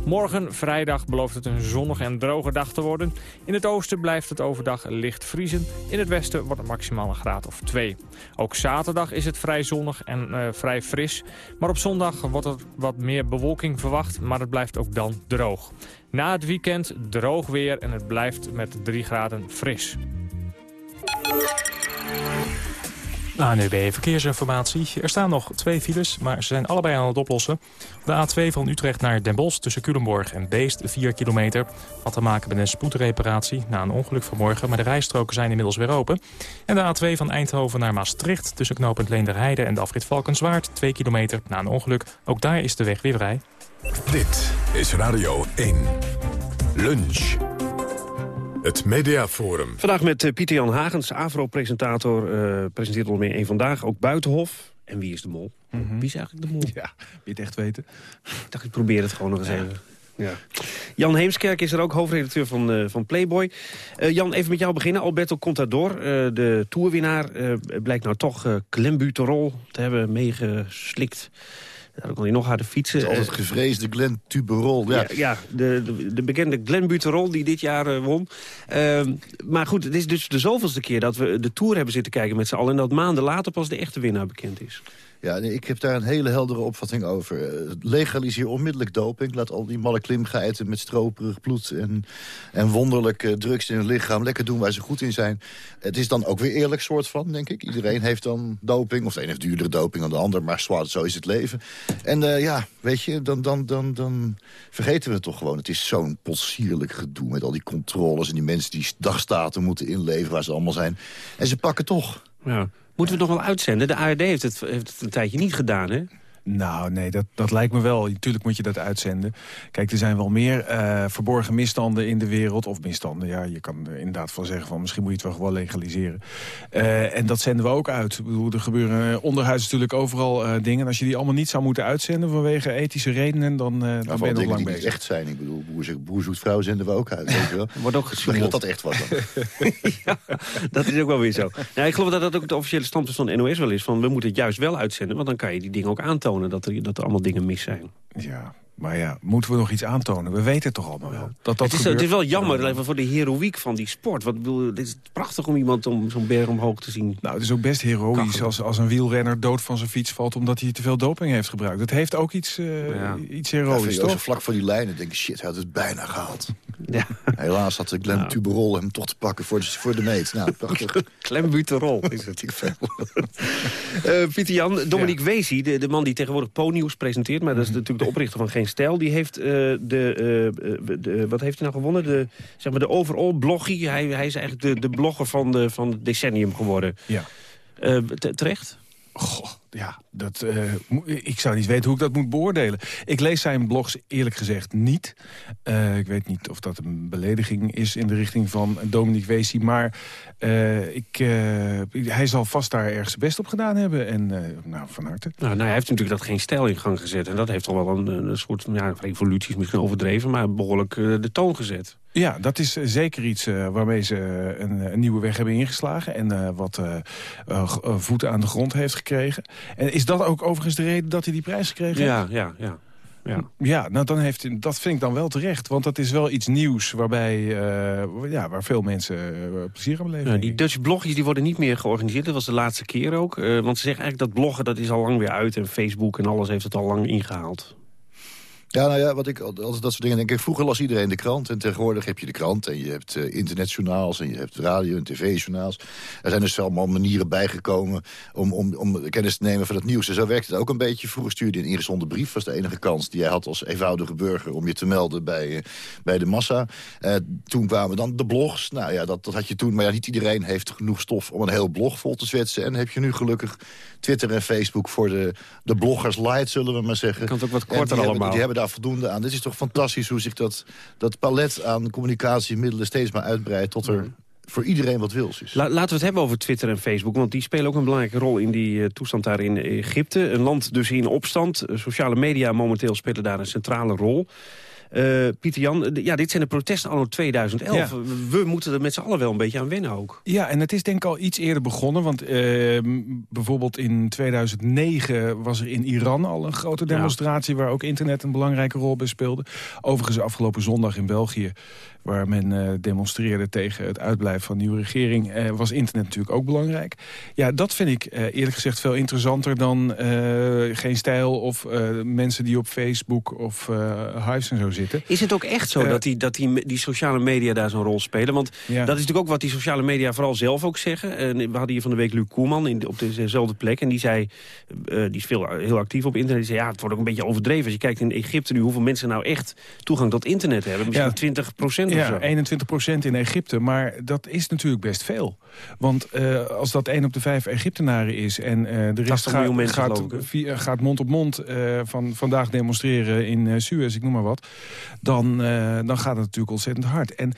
Morgen, vrijdag, belooft het een zonnige en droge dag te worden. In het oosten blijft het overdag licht vriezen. In het westen wordt het maximaal een graad of 2. Ook zaterdag is het vrij zonnig en uh, vrij fris. Maar op zondag wordt er wat meer bewolking verwacht, maar het blijft ook dan droog. Na het weekend droog weer en het blijft met 3 graden fris. ANUB Verkeersinformatie. Er staan nog twee files, maar ze zijn allebei aan het oplossen. De A2 van Utrecht naar Den Bosch tussen Culemborg en Beest, 4 kilometer. Had te maken met een spoedreparatie na een ongeluk vanmorgen, maar de rijstroken zijn inmiddels weer open. En de A2 van Eindhoven naar Maastricht tussen knooppunt Leenderheide en de afrit Valkenswaard, 2 kilometer na een ongeluk. Ook daar is de weg weer vrij. Dit is Radio 1. Lunch. Het Mediaforum. Vandaag met uh, Pieter Jan Hagens, AVRO-presentator. Uh, presenteert onder meer één Vandaag, ook Buitenhof. En wie is de mol? Mm -hmm. Wie is eigenlijk de mol? Ja, je het echt weten? Ik dacht, ik probeer het gewoon nog eens ja. even. Ja. Jan Heemskerk is er ook, hoofdredacteur van, uh, van Playboy. Uh, Jan, even met jou beginnen. Alberto Contador, uh, de toerwinnaar, blijkt nou toch klembuterol te hebben meegeslikt. Dan kon hij nog harder fietsen. Het is altijd gevreesde Glenn Tuberol. Ja, ja, ja de, de, de, bekende Glenn Buterol die dit jaar won. Uh, maar goed, het is dus de zoveelste keer dat we de Tour hebben zitten kijken met z'n allen... en dat maanden later pas de echte winnaar bekend is. Ja, ik heb daar een hele heldere opvatting over. Legaliseer onmiddellijk doping. Laat al die malle klimgeiten met stroperig bloed en, en wonderlijke drugs in hun lichaam lekker doen waar ze goed in zijn. Het is dan ook weer eerlijk soort van, denk ik. Iedereen heeft dan doping, of de een heeft duurdere doping dan de ander, maar zwaar, zo is het leven. En uh, ja, weet je, dan, dan, dan, dan vergeten we het toch gewoon. Het is zo'n potsierlijk gedoe met al die controles en die mensen die dagstaten moeten inleveren waar ze allemaal zijn. En ze pakken toch. Ja. Moeten we nog wel uitzenden? De ARD heeft het, heeft het een tijdje niet gedaan, hè? Nou, nee, dat, dat lijkt me wel. Natuurlijk moet je dat uitzenden. Kijk, er zijn wel meer uh, verborgen misstanden in de wereld. Of misstanden, ja, je kan er inderdaad van zeggen... van misschien moet je het wel gewoon legaliseren. Uh, en dat zenden we ook uit. Ik bedoel, er gebeuren onderhuis natuurlijk overal uh, dingen. En als je die allemaal niet zou moeten uitzenden vanwege ethische redenen... dan, dan nou, ben je nog lang bezig. Die echt zijn. Ik bedoel, boer, boer zoekt vrouw zenden we ook uit. Weet je wel? *laughs* Wordt ook gesjoemeld. dat dat echt was dan. *laughs* ja, dat is ook wel weer zo. Nou, ik geloof dat dat ook de officiële standpunt van de NOS wel is. Van, we moeten het juist wel uitzenden, want dan kan je die dingen ook aantonen dat er, dat er allemaal dingen mis zijn. Ja, maar ja, moeten we nog iets aantonen? We weten het toch allemaal wel. Dat dat het, is, het is wel jammer even voor de heroïek van die sport. Wat, bedoel, het is prachtig om iemand om zo'n berg omhoog te zien. Nou, het is ook best heroïsch als, als een wielrenner dood van zijn fiets valt... omdat hij te veel doping heeft gebruikt. Dat heeft ook iets, uh, ja. iets heroïs, toch? vlak voor die lijnen denk ik, shit, hij had het bijna gehaald. *laughs* Ja. Helaas had Glenn ja. Tuberol hem toch te pakken voor de, voor de meet. Nou, prachtig. *laughs* Is het. *laughs* uh, Pieter Jan, Dominique ja. Wezi, de, de man die tegenwoordig Po-nieuws presenteert... maar dat is natuurlijk de oprichter van Geen Stijl... die heeft uh, de, uh, de, wat heeft hij nou gewonnen? De, zeg maar de overall bloggie. Hij, hij is eigenlijk de, de blogger van, de, van het decennium geworden. Ja. terecht? Goh, ja, dat, uh, ik zou niet weten hoe ik dat moet beoordelen. Ik lees zijn blogs eerlijk gezegd niet. Uh, ik weet niet of dat een belediging is in de richting van Dominique Weesie. Maar uh, ik, hij zal vast daar ergens best op gedaan hebben. En nou, van harte. Nou, nou, hij heeft natuurlijk dat geen stijl in gang gezet. En dat heeft toch wel een, soort ja, revolutie, is misschien overdreven... maar behoorlijk de toon gezet. Ja, dat is zeker iets uh, waarmee ze een, een, nieuwe weg hebben ingeslagen... en uh, wat uh, voeten aan de grond heeft gekregen. En is dat ook overigens de reden dat hij die prijs gekregen ja, heeft? Ja, ja. Ja, ja nou dan heeft, dat vind ik dan wel terecht. Want dat is wel iets nieuws waarbij, ja, waar veel mensen plezier aan beleven. Ja, die Dutch blogjes die worden niet meer georganiseerd. Dat was de laatste keer ook. want ze zeggen eigenlijk dat bloggen dat is al lang weer uit. En Facebook en alles heeft het al lang ingehaald. Ja, nou ja, wat ik altijd dat soort dingen denk ik. Vroeger las iedereen de krant en tegenwoordig heb je de krant en je hebt uh, internetjournaals en je hebt radio- en tv-journaals. Er zijn dus allemaal manieren bijgekomen om, om, om kennis te nemen van het nieuws. En zo werkte het ook een beetje. Vroeger stuurde je een ingezonde brief, was de enige kans die jij had als eenvoudige burger om je te melden bij, uh, bij de massa. Uh, toen kwamen dan de blogs. Nou ja, dat, dat had je toen. Maar ja, niet iedereen heeft genoeg stof om een heel blog vol te zwetsen. En heb je nu gelukkig Twitter en Facebook voor de, de bloggers light, zullen we maar zeggen. Kan het ook wat korter allemaal. Hebben, die hebben daar voldoende aan. Dit is toch fantastisch hoe zich dat, dat palet aan communicatiemiddelen steeds maar uitbreidt tot er voor iedereen wat wils is. La, laten we het hebben over Twitter en Facebook. Want die spelen ook een belangrijke rol in die uh, toestand daar in Egypte. Een land dus in opstand. Uh, sociale media momenteel spelen daar een centrale rol. Uh, Pieter Jan, ja, dit zijn de protesten anno 2011. Ja. We moeten er met z'n allen wel een beetje aan wennen ook. Ja, en het is denk ik al iets eerder begonnen. Want uh, bijvoorbeeld in 2009 was er in Iran al een grote demonstratie... Ja. waar ook internet een belangrijke rol bij speelde. Overigens afgelopen zondag in België waar men uh, demonstreerde tegen het uitblijven van de nieuwe regering... Uh, was internet natuurlijk ook belangrijk. Ja, dat vind ik uh, eerlijk gezegd veel interessanter dan Geen Stijl... of mensen die op Facebook of Hives en zo zitten. Is het ook echt zo Eh, dat, die, dat die, die sociale media daar zo'n rol spelen? Want Ja. dat is natuurlijk ook wat die sociale media vooral zelf ook zeggen. En we hadden hier van de week Luc Koelman in, op dezelfde plek. En die zei, eh, die is veel, heel actief op internet. Die zei, ja, het wordt ook een beetje overdreven. Als je kijkt in Egypte nu, hoeveel mensen nou echt toegang tot internet hebben. Misschien Ja. 20 procent Ja, zo. 21 procent in Egypte. Maar dat is natuurlijk best veel. Want eh, als dat 1 op de 5 Egyptenaren is... en eh de rest 80 gaat, mensen, gaat, via- gaat mond op mond eh, van vandaag demonstreren in eh Suez, ik noem maar wat... Dan, eh, dan gaat het natuurlijk ontzettend hard. En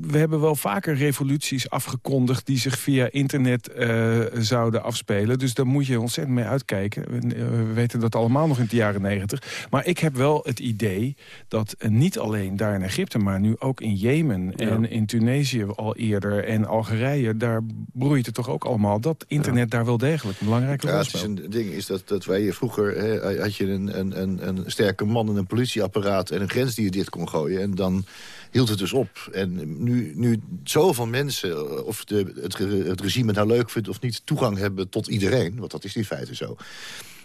we hebben wel vaker revoluties afgekondigd... die zich via internet eh, zouden afspelen. Dus daar moet je ontzettend mee uitkijken. We, we weten dat allemaal nog in de jaren negentig. Maar ik heb wel het idee dat niet alleen daar in Egypte... maar nu ook in Jemen en in Tunesië al eerder... en Algerije, daar broeit het toch ook allemaal... dat internet daar wel degelijk een belangrijke Ja, het is een ding is dat, dat wij vroeger hè, had je een, een, een, een sterke man en een politieapparaat en een grens die je dicht kon gooien. En dan hield het dus op. En nu, nu zoveel mensen, eh, of de, het, het regime het nou leuk vindt of niet, toegang hebben tot iedereen, want dat is in feite zo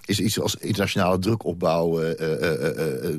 is iets als internationale druk opbouwen. eh, eh, eh,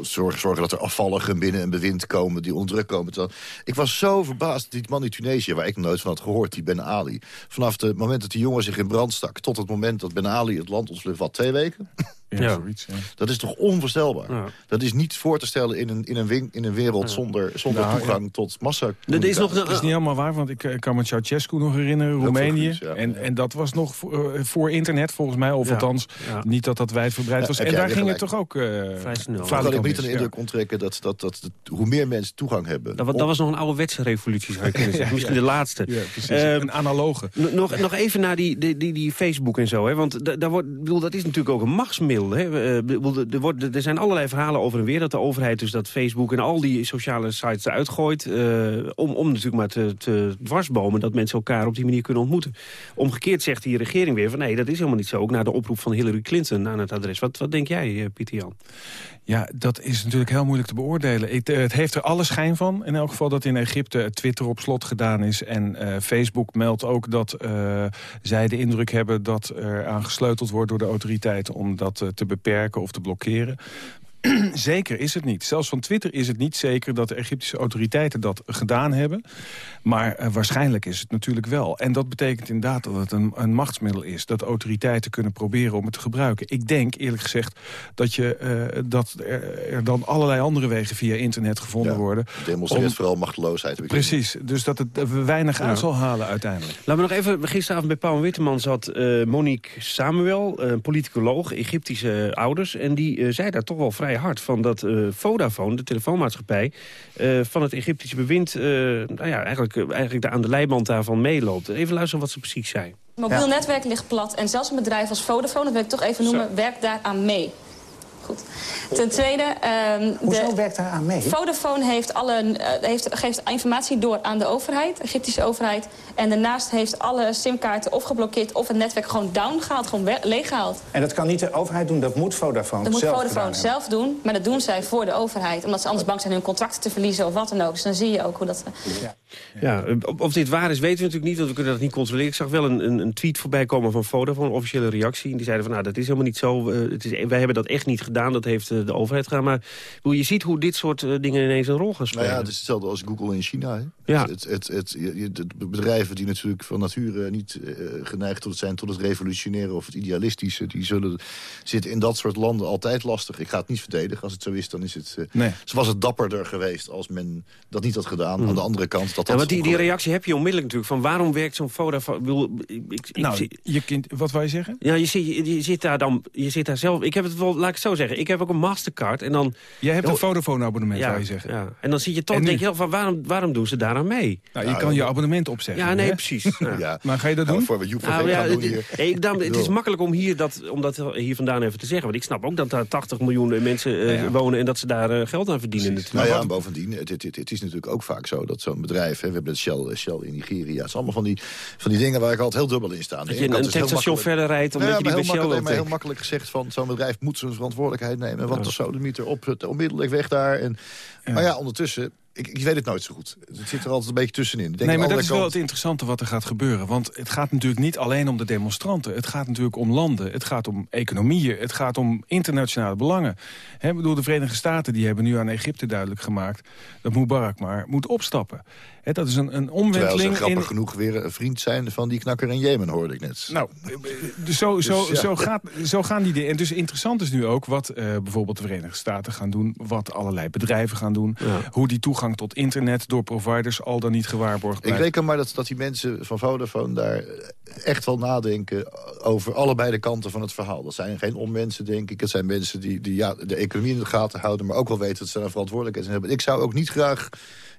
zorgen, zorgen dat er afvalligen binnen een bewind komen die onder druk komen. Terwijl- Ik was zo verbaasd. Die man in Tunesië, waar ik nooit van had gehoord, die Ben Ali. Vanaf het moment dat die jongen zich in brand stak... tot het moment dat Ben Ali het land ontvlucht, wat, twee weken? Ja, zoiets, ja. Dat is toch onvoorstelbaar? Dat is niet voor te stellen in een, in een, in een wereld zonder, zonder Nou, toegang tot massa. Dat is, nog, dat is niet helemaal waar, want ik eh, kan me Ceausescu nog herinneren, Roemenië. goed, en, en dat was nog voor, eh, voor internet volgens mij, of Ja. althans Ja. niet dat dat wijdverbreid was. en daar ging het toch ook uh, Vrij snel. Ik niet aan de ja. indruk onttrekken dat, dat, dat, dat hoe meer mensen toegang hebben... Dat, dat was nog een ouderwetse revolutie, zou je kunnen *laughs* zeggen. Misschien de laatste. Ehm, een analoge. Nog, nog even naar die, die, die, die Facebook en zo. Hè? Want da- daar wordt, bedoel, dat is natuurlijk ook een machtsmiddel. Hè? Eh, er, er zijn allerlei verhalen over en weer dat de overheid dus dat Facebook en al die sociale sites eruit gooit. eh, om, om natuurlijk maar te, te dwarsbomen dat mensen elkaar op die manier kunnen ontmoeten. Omgekeerd zegt die regering weer van nee, dat is helemaal niet zo. Ook na de oproep van Hillary Clinton aan het adres. Wat, wat denk jij, eh, Pieter Jan? Ja, dat is natuurlijk heel moeilijk te beoordelen. Het, eh, het heeft er alle schijn van, in elk geval dat in Egypte Twitter op slot gedaan is. En eh, Facebook meldt ook dat eh, zij de indruk hebben dat er aan gesleuteld wordt door de autoriteiten om dat te beperken of te blokkeren. *clears throat* zeker is het niet. Zelfs van Twitter is het niet zeker dat de Egyptische autoriteiten dat gedaan hebben. Maar eh, waarschijnlijk is het natuurlijk wel. En dat betekent inderdaad dat het een, een machtsmiddel is. Dat autoriteiten kunnen proberen om het te gebruiken. Ik denk eerlijk gezegd dat, je, eh, dat er, er dan allerlei andere wegen via internet gevonden worden. Demonstreert om- vooral machteloosheid. Heb ik Precies, dus dat het er weinig uit zal halen uiteindelijk. Laten we nog even, gisteravond bij Paul Witteman zat eh, Monique Samuel, een politicoloog, Egyptische ouders. En die eh, zei daar toch wel vrij hard van dat eh, Vodafone, de telefoonmaatschappij, eh, van het Egyptische bewind, eh, nou ja, eigenlijk, eigenlijk daar aan de leiband daarvan meeloopt. Even luisteren wat ze precies zei. Het mobiel netwerk ligt plat en zelfs een bedrijf als Vodafone, dat wil ik toch even noemen, werkt daaraan mee. Goed. Ten tweede... ehm, Hoezo de werkt daar aan mee? Vodafone heeft alle, eh, heeft, geeft informatie door aan de overheid, de Egyptische overheid. En daarnaast heeft alle simkaarten of geblokkeerd of het netwerk gewoon down gehaald, gewoon leeggehaald. En dat kan niet de overheid doen, dat moet Vodafone Dat moet zelf Vodafone gedaan hebben. zelf doen, maar dat doen zij voor de overheid. Omdat ze anders bang zijn hun contracten te verliezen of wat dan ook. Dus dan zie je ook hoe dat... Ja, eh, of, of dit waar is weten we natuurlijk niet, want we kunnen dat niet controleren. Ik zag wel een, een, een tweet voorbij komen van Vodafone, een officiële reactie. En die zeiden van, nou, dat is helemaal niet zo. eh, het is, wij hebben dat echt niet gedaan, dat heeft eh, de overheid gedaan. Maar bedoel, je ziet hoe dit soort eh, dingen ineens een rol gaan Nou spelen. ja, het is hetzelfde als Google in China. Hè? Ja. Het, het, het, bedrijven die natuurlijk van nature niet eh, geneigd tot zijn tot het revolutionaire of het idealistische, die zullen zitten in dat soort landen altijd lastig. Ik ga het niet verdedigen. Als het zo is, dan is het. Nee. Ze was het dapperder geweest als men dat niet had gedaan. Aan de andere kant, dat Ja, dat want die, die reactie heb je onmiddellijk natuurlijk. Van waarom werkt zo'n Vodafone... Ik, ik, Nou, je kind, wat wil je zeggen? ja, je, zit, je, je zit daar dan, je zit daar zelf... Ik heb het wel, laat ik het zo zeggen. Ik heb ook een Mastercard en dan... Jij hebt een Oh, Vodafone-abonnement, ja, zou je zeggen. Ja. En dan zie je toch, En denk je van waarom, waarom doen ze daaraan mee? Nou, je kan je abonnement opzeggen. Ja, nee, hè? precies. *laughs* Ja. Ja. Maar ga je dat Nou, doen? voor wat Joep van Nou, ja, doen het, hier. nee, ik, daarom- het is makkelijk om, hier dat, om dat hier vandaan even te zeggen. Want ik snap ook dat daar 80 miljoen mensen eh, wonen... en dat ze daar eh, geld aan verdienen natuurlijk. Nou ja, en bovendien, het, het, het, het is natuurlijk ook vaak zo dat zo'n bedrijf... Hè, we hebben het Shell, Shell in Nigeria... het is allemaal van die, van die dingen waar ik altijd heel dubbel in sta. Dat je een heel tankstation verder rijdt... omdat je die bij Shell maar heel makkelijk gezegd van zo'n bedrijf moet zijn verantwoordelijkheid nemen. Want de sodemieter op het onmiddellijk weg daar. En, Maar ja, ondertussen Ik, ik weet het nooit zo goed. Het zit er altijd een beetje tussenin. Ik denk nee, maar dat is wel het interessante wat er gaat gebeuren. Want het gaat natuurlijk niet alleen om de demonstranten. Het gaat natuurlijk om landen. Het gaat om economieën. Het gaat om internationale belangen. Ik bedoel, de Verenigde Staten die hebben nu aan Egypte duidelijk gemaakt... dat Mubarak maar moet opstappen. Dat is een, een Terwijl ze omwenteling grappig in... genoeg weer een vriend zijn van die knakker in Jemen, hoorde ik net. Nou, dus zo, zo, ja. zo, gaat, zo gaan die dingen. En dus interessant is nu ook wat eh, bijvoorbeeld de Verenigde Staten gaan doen... wat allerlei bedrijven gaan doen. Hoe die toegang tot internet door providers al dan niet gewaarborgd Ik reken maar dat, dat die mensen van Vodafone daar echt wel nadenken over allebei de kanten van het verhaal. Dat zijn geen onmensen, denk ik. Het zijn mensen die, die ja, de economie in de gaten houden, maar ook wel weten dat ze daar een verantwoordelijkheid in hebben. Ik zou ook niet graag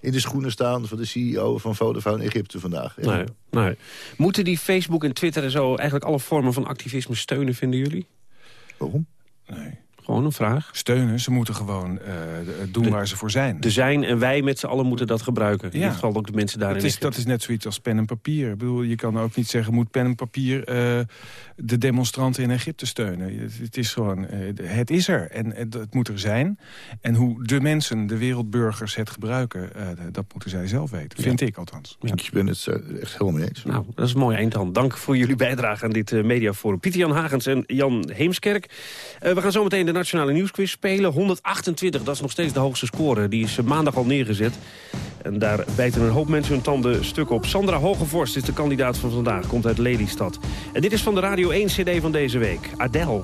in de schoenen staan van de CEO van Vodafone Egypte vandaag. Ja. Nee, nee. Moeten die Facebook en Twitter en zo eigenlijk alle vormen van activisme steunen, vinden jullie? Waarom? Nee. Gewoon een vraag. Steunen, ze moeten gewoon eh, de- doen waar ze voor zijn. De zijn en wij met z'n allen moeten dat gebruiken. In Ja. dit geval ook de mensen daarin. Dat is, dat is net zoiets als pen en papier. Ik bedoel, je kan ook niet zeggen, moet pen en papier eh, de demonstranten in Egypte steunen. Het, het is gewoon, eh, het is er en het, het moet er zijn. En hoe de mensen, de wereldburgers het gebruiken, eh, dat moeten zij zelf weten. Vind ik althans. Ik ben het echt helemaal mee eens. Nou, dat is een mooie eindhand. Dank voor jullie bijdrage aan dit mediaforum. Pieter-Jan Hagens en Jan Heemskerk. Eh, we gaan zo meteen de Nationale Nieuwsquiz spelen. 128, dat is nog steeds de hoogste score. Die is eh, maandag al neergezet. En daar bijten een hoop mensen hun tanden stuk op. Sandra Hogevorst is de kandidaat van vandaag. Komt uit Lelystad. En dit is van de Radio 1 CD van deze week. Adele.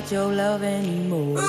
Got your love anymore.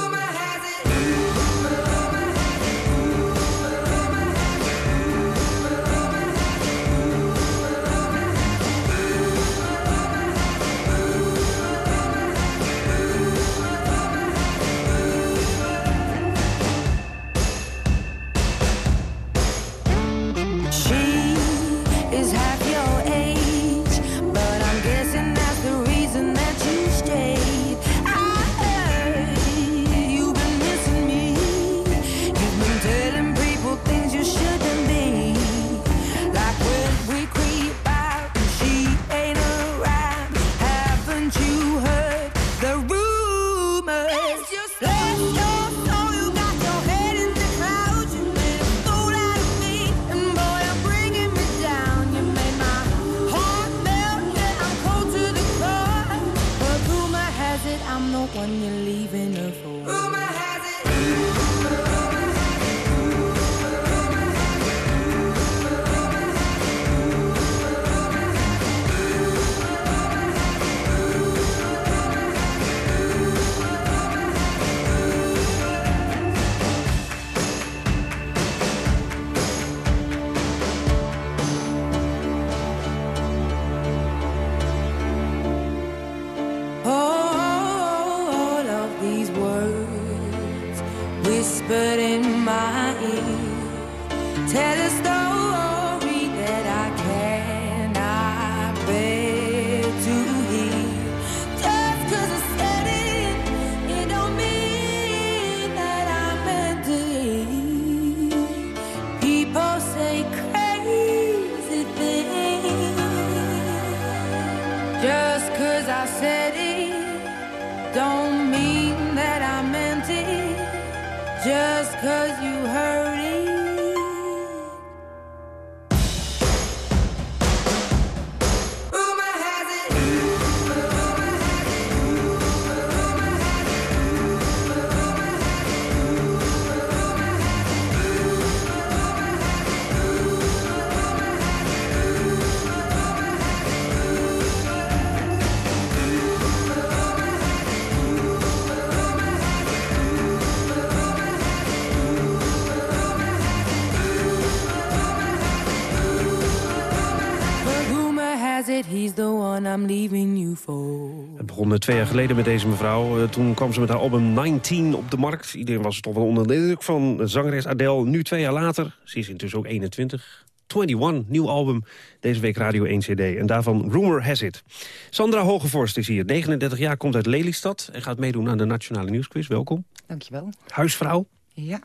Twee jaar geleden met deze mevrouw. Eh, Toen kwam ze met haar album 19 op de markt. Iedereen was toch wel onder de indruk van zangeres Adele. Nu twee jaar later, ze is intussen ook 21... 21, nieuw album, deze week Radio 1 CD. En daarvan Rumor Has It. Sandra Hogevorst is hier, 39 jaar, komt uit Lelystad... en gaat meedoen aan de Nationale Nieuwsquiz. Welkom. Dankjewel. Huisvrouw. Ja.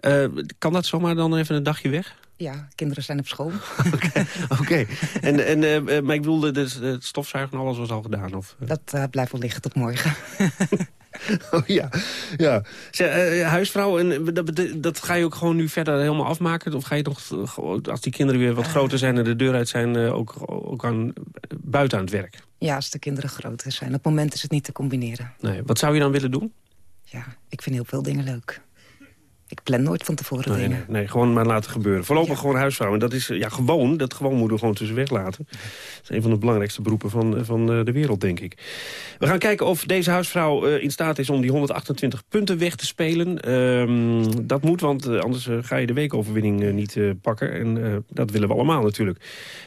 Eh, kan dat zomaar dan even een dagje weg? Ja, kinderen zijn op school. *laughs* Oké. En, en, eh, eh, maar ik bedoelde, dus, het stofzuigen en alles was al gedaan? Of, eh? Dat blijft wel liggen tot morgen. *laughs* Oh ja, ja. Zeg, huisvrouw, en dat, dat ga je ook gewoon nu verder helemaal afmaken? Of ga je nog, als die kinderen weer wat groter zijn en de deur uit zijn... ook, ook aan, buiten aan het werk? Ja, als de kinderen groter zijn. Op het moment is het niet te combineren. Nee. Wat zou je dan willen doen? Ja, ik vind heel veel dingen leuk. Ik plan nooit van tevoren Nee, dingen. nee, nee, gewoon maar laten gebeuren. Voorlopig gewoon huisvrouw. En dat is ja, gewoon, dat gewoon moeten we gewoon tussenweg laten. Dat is een van de belangrijkste beroepen van, eh, van eh, de wereld, denk ik. We gaan kijken of deze huisvrouw eh, in staat is om die 128 punten weg te spelen. Ehm, dat moet, want anders ga je de weekoverwinning niet eh, pakken. En eh, dat willen we allemaal natuurlijk.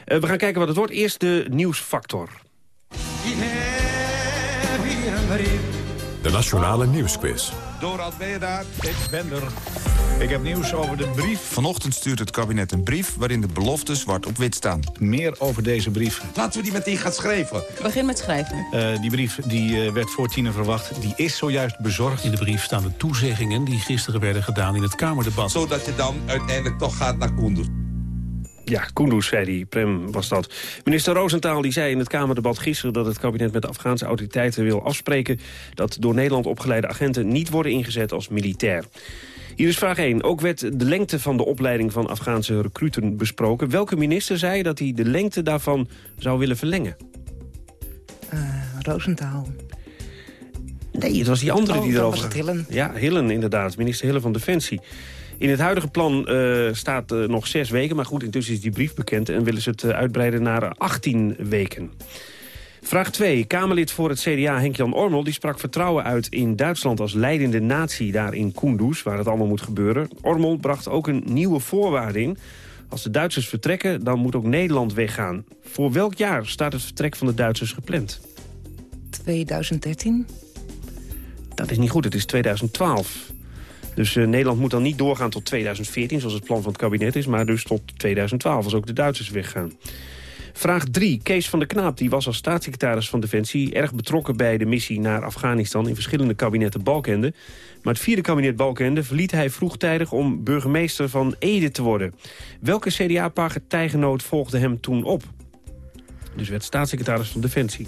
Eh, we gaan kijken wat het wordt. Eerst de nieuwsfactor. De Nationale Nieuwsquiz. Dorald, ben je daar? Ik ben er. Ik heb nieuws over de brief. Vanochtend stuurt het kabinet een brief waarin de beloften zwart op wit staan. Meer over deze brief. Laten we die meteen gaan schrijven. Begin met schrijven. Eh, die brief die, eh, werd voor tienen verwacht. Die is zojuist bezorgd. In de brief staan de toezeggingen die gisteren werden gedaan in het Kamerdebat. Zodat je dan uiteindelijk toch gaat naar Kunduz. Ja, Kunduz, zei die. Prem was dat. Minister Roosentaal die zei in het Kamerdebat gisteren... dat het kabinet met de Afghaanse autoriteiten wil afspreken... dat door Nederland opgeleide agenten niet worden ingezet als militair. Hier is vraag 1. Ook werd de lengte van de opleiding van Afghaanse recruten besproken. Welke minister zei dat hij de lengte daarvan zou willen verlengen? Eh Roosentaal. Nee, het was die andere Oh, die erover... was het Hillen. Ja, Hillen inderdaad. Minister Hillen van Defensie. In het huidige plan eh, staat eh, nog zes weken. Maar goed, intussen is die brief bekend... en willen ze het eh, uitbreiden naar 18 weken. Vraag 2. Kamerlid voor het CDA Henk-Jan Ormel... die sprak vertrouwen uit in Duitsland als leidende natie daar in Kunduz... waar het allemaal moet gebeuren. Ormel bracht ook een nieuwe voorwaarde in. Als de Duitsers vertrekken, dan moet ook Nederland weggaan. Voor welk jaar staat het vertrek van de Duitsers gepland? 2013? Dat is niet goed, het is 2012. Dus eh, Nederland moet dan niet doorgaan tot 2014, zoals het plan van het kabinet is... maar dus tot 2012, als ook de Duitsers weggaan. Vraag 3. Kees van der Knaap die was als staatssecretaris van Defensie... erg betrokken bij de missie naar Afghanistan in verschillende kabinetten Balkende. Maar het vierde kabinet Balkende verliet hij vroegtijdig... om burgemeester van Ede te worden. Welke CDA-partijgenoot volgde hem toen op? Dus werd staatssecretaris van Defensie.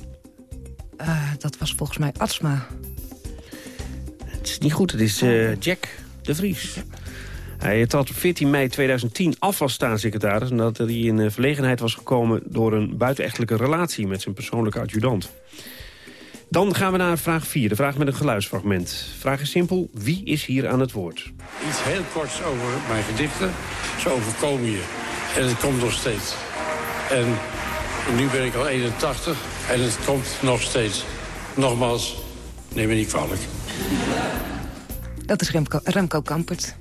Eh, dat was volgens mij Atsma. Het is niet goed, het is eh, Jack de Vries. Hij trad op 14 mei 2010 af als staatssecretaris... nadat hij in eh, verlegenheid was gekomen door een buitenechtelijke relatie... met zijn persoonlijke adjudant. Dan gaan we naar vraag 4, de vraag met een geluidsfragment. Vraag is simpel, wie is hier aan het woord? Iets heel korts over mijn gedichten. Ze overkomen je. En het komt nog steeds. En nu ben ik al 81 en het komt nog steeds. Nogmaals, neem me niet kwalijk. Dat is Remco, Remco Kampert.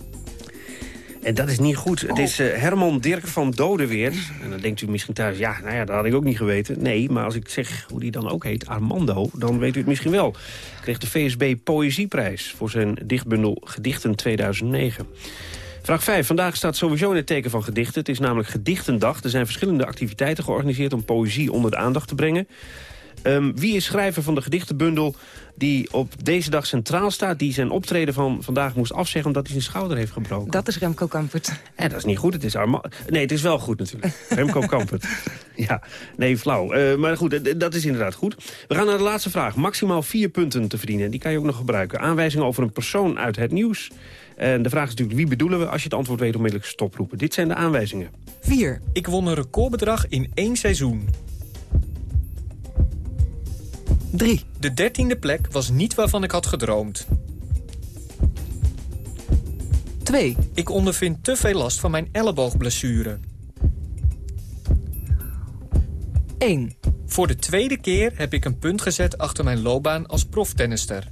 En dat is niet goed. Het is eh, Herman Dirk van Dodeweert. En dan denkt u misschien thuis, ja, nou ja, dat had ik ook niet geweten. Nee, maar als ik zeg hoe die dan ook heet, Armando, dan weet u het misschien wel. Kreeg de VSB Poëzieprijs voor zijn dichtbundel Gedichten 2009. Vraag 5. Vandaag staat sowieso in het teken van gedichten. Het is namelijk Gedichtendag. Er zijn verschillende activiteiten georganiseerd om poëzie onder de aandacht te brengen. Ehm, wie is schrijver van de gedichtenbundel die op deze dag centraal staat... die zijn optreden van vandaag moest afzeggen omdat hij zijn schouder heeft gebroken? Dat is Remco Kampert. En dat is niet goed, het is Arma Nee, het is wel goed natuurlijk. *laughs* Remco Kampert. Ja, nee, flauw. Eh, maar goed, eh, dat is inderdaad goed. We gaan naar de laatste vraag. Maximaal vier punten te verdienen. Die kan je ook nog gebruiken. Aanwijzingen over een persoon uit het nieuws. En de vraag is natuurlijk, wie bedoelen we? Als je het antwoord weet, onmiddellijk stoproepen. Dit zijn de aanwijzingen. 4. Ik won een recordbedrag in één seizoen. 3. De dertiende plek was niet waarvan ik had gedroomd. 2. Ik ondervind te veel last van mijn elleboogblessure. 1. Voor de tweede keer heb ik een punt gezet achter mijn loopbaan als proftennister.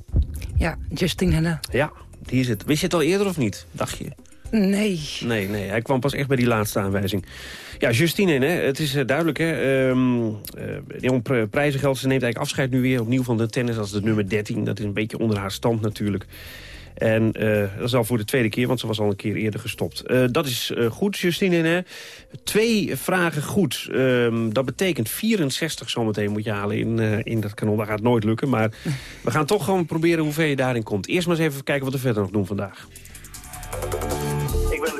Ja, Justine Henna. Ja, die is het. Wist je het al eerder of niet? Dacht je? Nee. Nee, nee, hij kwam pas echt bij die laatste aanwijzing. Ja, Justine, hè, het is eh, duidelijk. Hè, ehm eh, om ze neemt eigenlijk afscheid nu weer opnieuw van de tennis als de nummer 13. Dat is een beetje onder haar stand natuurlijk. En eh, dat is al voor de tweede keer, want ze was al een keer eerder gestopt. Eh, dat is goed, Justine. Hè? Twee vragen goed. Ehm, dat betekent 64 zometeen moet je halen in, in dat kanon. Dat gaat nooit lukken, maar we gaan toch gewoon proberen hoe ver je daarin komt. Eerst maar eens even kijken wat we verder nog doen vandaag.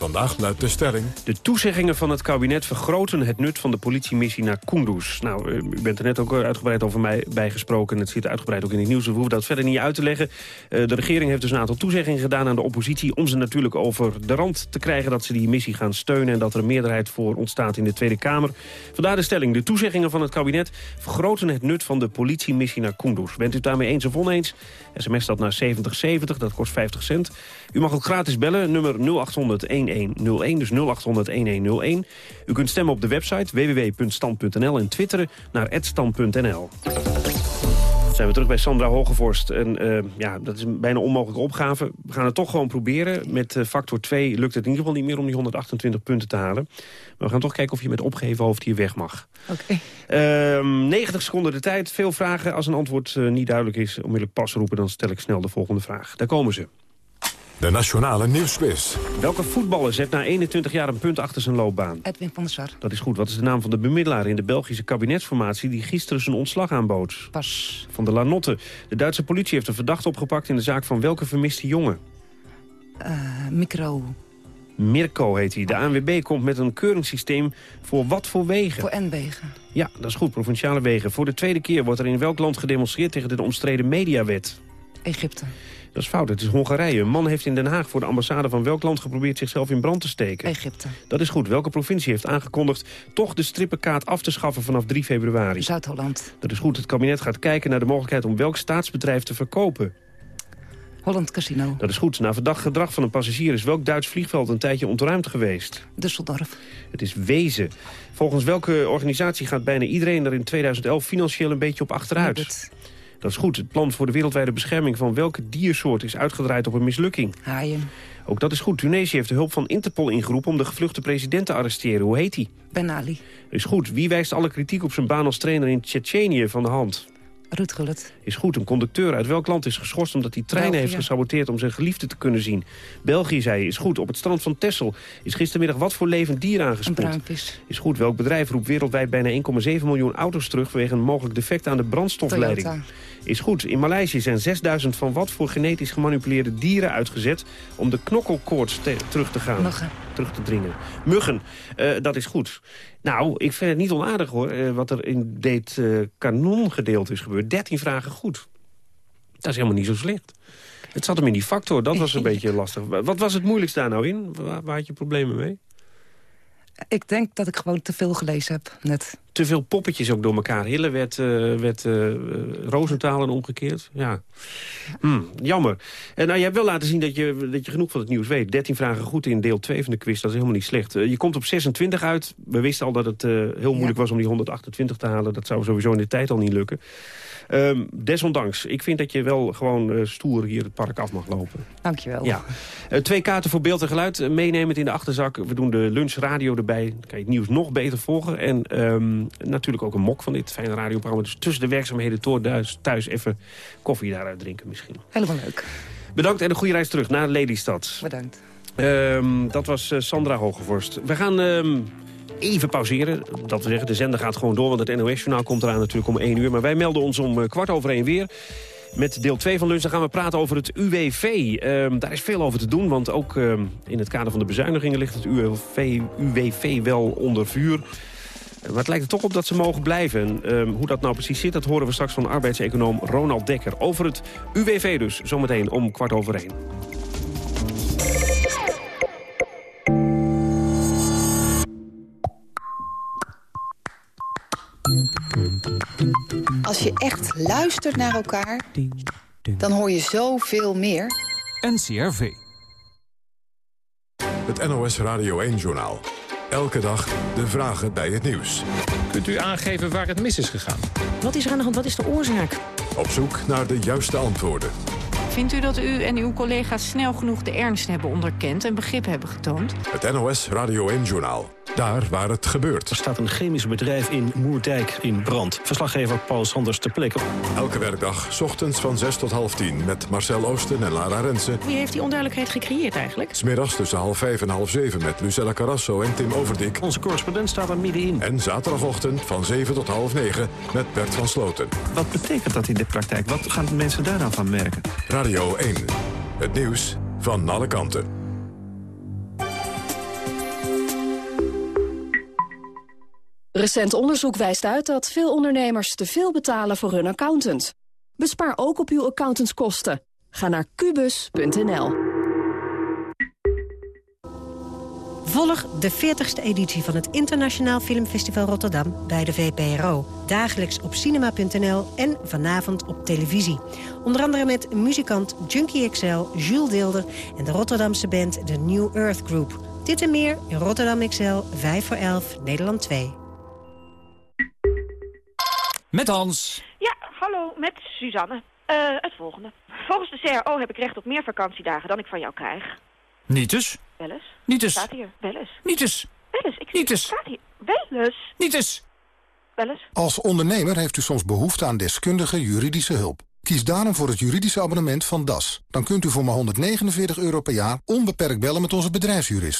Vandaag luidt de stelling... De toezeggingen van het kabinet vergroten het nut van de politiemissie naar Kunduz. Nou, eh, u bent er net ook eh, uitgebreid over mij bijgesproken. Het zit uitgebreid ook in het nieuws. We hoeven dat verder niet uit te leggen. Eh, De regering heeft dus een aantal toezeggingen gedaan aan de oppositie... om ze natuurlijk over de rand te krijgen dat ze die missie gaan steunen... en dat er een meerderheid voor ontstaat in de Tweede Kamer. Vandaar de stelling. De toezeggingen van het kabinet vergroten het nut van de politiemissie naar Kunduz. Bent u het daarmee eens of oneens? SMS dat naar 7070, dat kost 50 cent. U mag ook gratis bellen, nummer 0800-1101, dus 0800-1101. U kunt stemmen op de website www.stand.nl en twitteren naar @stand.nl. Zijn we terug bij Sandra Hogevorst. En eh, ja, dat is een bijna onmogelijke opgave. We gaan het toch gewoon proberen. Met eh, factor 2 lukt het in ieder geval niet meer om die 128 punten te halen. Maar we gaan toch kijken of je met opgeheven hoofd hier weg mag. Oké. Ehm 90 seconden de tijd, veel vragen. Als een antwoord eh, niet duidelijk is, onmiddellijk pas roepen... dan stel ik snel de volgende vraag. Daar komen ze. De Nationale Nieuwsquiz. Welke voetballer zet na 21 jaar een punt achter zijn loopbaan? Edwin van der Sar. Dat is goed. Wat is de naam van de bemiddelaar in de Belgische kabinetsformatie... die gisteren zijn ontslag aanbood? Pas. Van de Lanotte. De Duitse politie heeft een verdachte opgepakt... in de zaak van welke vermiste jongen? Eh, micro. Mirko heet hij. De ANWB komt met een keuringssysteem voor wat voor wegen? Voor N-wegen. Ja, dat is goed. Provinciale wegen. Voor de tweede keer wordt er in welk land gedemonstreerd... tegen de omstreden mediawet? Egypte. Dat is fout. Het is Hongarije. Een man heeft in Den Haag voor de ambassade van welk land geprobeerd zichzelf in brand te steken? Egypte. Dat is goed. Welke provincie heeft aangekondigd toch de strippenkaart af te schaffen vanaf 3 februari? Zuid-Holland. Dat is goed. Het kabinet gaat kijken naar de mogelijkheid om welk staatsbedrijf te verkopen. Holland Casino. Dat is goed. Na verdacht gedrag van een passagier is welk Duits vliegveld een tijdje ontruimd geweest? Düsseldorf. Het is Wezen. Volgens welke organisatie gaat bijna iedereen er in 2011 financieel een beetje op achteruit? Dat is goed. Het plan voor de wereldwijde bescherming van welke diersoort is uitgedraaid op een mislukking? Haaien. Ook dat is goed. Tunesië heeft de hulp van Interpol ingeroepen om de gevluchte president te arresteren. Hoe heet hij? Ben Ali. Is goed. Wie wijst alle kritiek op zijn baan als trainer in Tsjetsjenië van de hand? Ruud. Is goed. Een conducteur uit welk land is geschorst omdat hij treinen België. heeft gesaboteerd om zijn geliefde te kunnen zien? België, zei hij. Is goed. Op het strand van Texel is gistermiddag wat voor levend dier Een aangespoeld? bruinvis. Is goed. Welk bedrijf roept wereldwijd bijna 1,7 miljoen auto's terug... vanwege een mogelijk defect aan de brandstofleiding? Toyota. Is goed. In Maleisië zijn 6000 van wat voor genetisch gemanipuleerde dieren uitgezet... om de knokkelkoorts te- terug te gaan. Terug te dringen. Muggen. Eh, dat is goed. Nou, ik vind het niet onaardig hoor... eh, wat er in dit eh kanongedeelte is gebeurd. 13 vragen goed. Dat is helemaal niet zo slecht. Het zat hem in die factor, dat was een beetje lastig. Wat was het moeilijkst daar nou in? Waar, waar had je problemen mee? Ik denk dat ik gewoon te veel gelezen heb, net. Te veel poppetjes ook door elkaar. Hille werd, eh werd eh eh, Rosenthal en omgekeerd. Ja. Hm, jammer. En nou, je hebt wel laten zien dat je, dat je genoeg van het nieuws weet. 13 vragen goed in deel 2 van de quiz, dat is helemaal niet slecht. Eh, je komt op 26 uit. We wisten al dat het eh, heel moeilijk was om die 128 te halen. Dat zou sowieso in de tijd al niet lukken. Ehm, desondanks, ik vind dat je wel gewoon eh, stoer hier het park af mag lopen. Dankjewel. Ja. Eh, twee kaarten voor beeld en geluid eh, meenemend in de achterzak. We doen de lunchradio erbij. Dan kan je het nieuws nog beter volgen. En ehm, natuurlijk ook een mok van dit fijne radioprogramma. Dus tussen de werkzaamheden door thuis, thuis even koffie daaruit drinken misschien. Helemaal leuk. Bedankt en een goede reis terug naar Lelystad. Bedankt. Ehm, dat was Sandra Hogevorst. We gaan even pauzeren. Dat we zeggen, de zender gaat gewoon door, want het NOS-journaal komt eraan natuurlijk om 1 uur. Maar wij melden ons om eh, kwart over 1 weer. Met deel 2 van lunch gaan we praten over het UWV. Ehm, daar is veel over te doen, want ook ehm, in het kader van de bezuinigingen ligt het UWV, UWV wel onder vuur. Maar het lijkt er toch op dat ze mogen blijven. En, ehm, hoe dat nou precies zit, dat horen we straks van arbeidseconoom Ronald Dekker. Over het UWV dus, zometeen om kwart over 1. Als je echt luistert naar elkaar, dan hoor je zoveel meer. NCRV. Het NOS Radio 1-journaal. Elke dag de vragen bij het nieuws. Kunt u aangeven waar het mis is gegaan? Wat is er aan de hand? Wat is de oorzaak? Op zoek naar de juiste antwoorden. Vindt u dat u en uw collega's snel genoeg de ernst hebben onderkend en begrip hebben getoond? Het NOS Radio 1-journaal. Daar waar het gebeurt. Er staat een chemisch bedrijf in Moerdijk in brand. Verslaggever Paul Sanders te plekken. Elke werkdag, 's ochtends van 6 tot half 10... met Marcel Oosten en Lara Rensen. Wie heeft die onduidelijkheid gecreëerd eigenlijk? Smiddags tussen half 5 en half 7 met Lucella Carrasso en Tim Overdik. Onze correspondent staat er middenin. En zaterdagochtend van 7 tot half 9 met Bert van Sloten. Wat betekent dat in de praktijk? Wat gaan mensen daaraan van merken? Radio 1. Het nieuws van alle kanten. Recent onderzoek wijst uit dat veel ondernemers te veel betalen voor hun accountant. Bespaar ook op uw accountantskosten. Ga naar kubus.nl. Volg de 40ste editie van het Internationaal Filmfestival Rotterdam bij de VPRO. Dagelijks op cinema.nl en vanavond op televisie. Onder andere met muzikant Junkie XL, Jules Deelder... en de Rotterdamse band The New Earth Group. Dit en meer in Rotterdam XL, 5 voor 11, Nederland 2. Met Hans. Ja, hallo, met Suzanne. Eh, het volgende. Volgens de CRO heb ik recht op meer vakantiedagen dan ik van jou krijg. Niet dus. Wel eens? Niet dus. Staat hier. Wel eens. Niet dus. Wel eens. Ik Niet dus. Staat hier. Wel eens. Niet dus. Wel eens. Als ondernemer heeft u soms behoefte aan deskundige juridische hulp. Kies daarom voor het juridische abonnement van DAS. Dan kunt u voor maar 149 euro per jaar onbeperkt bellen met onze bedrijfsjuristen.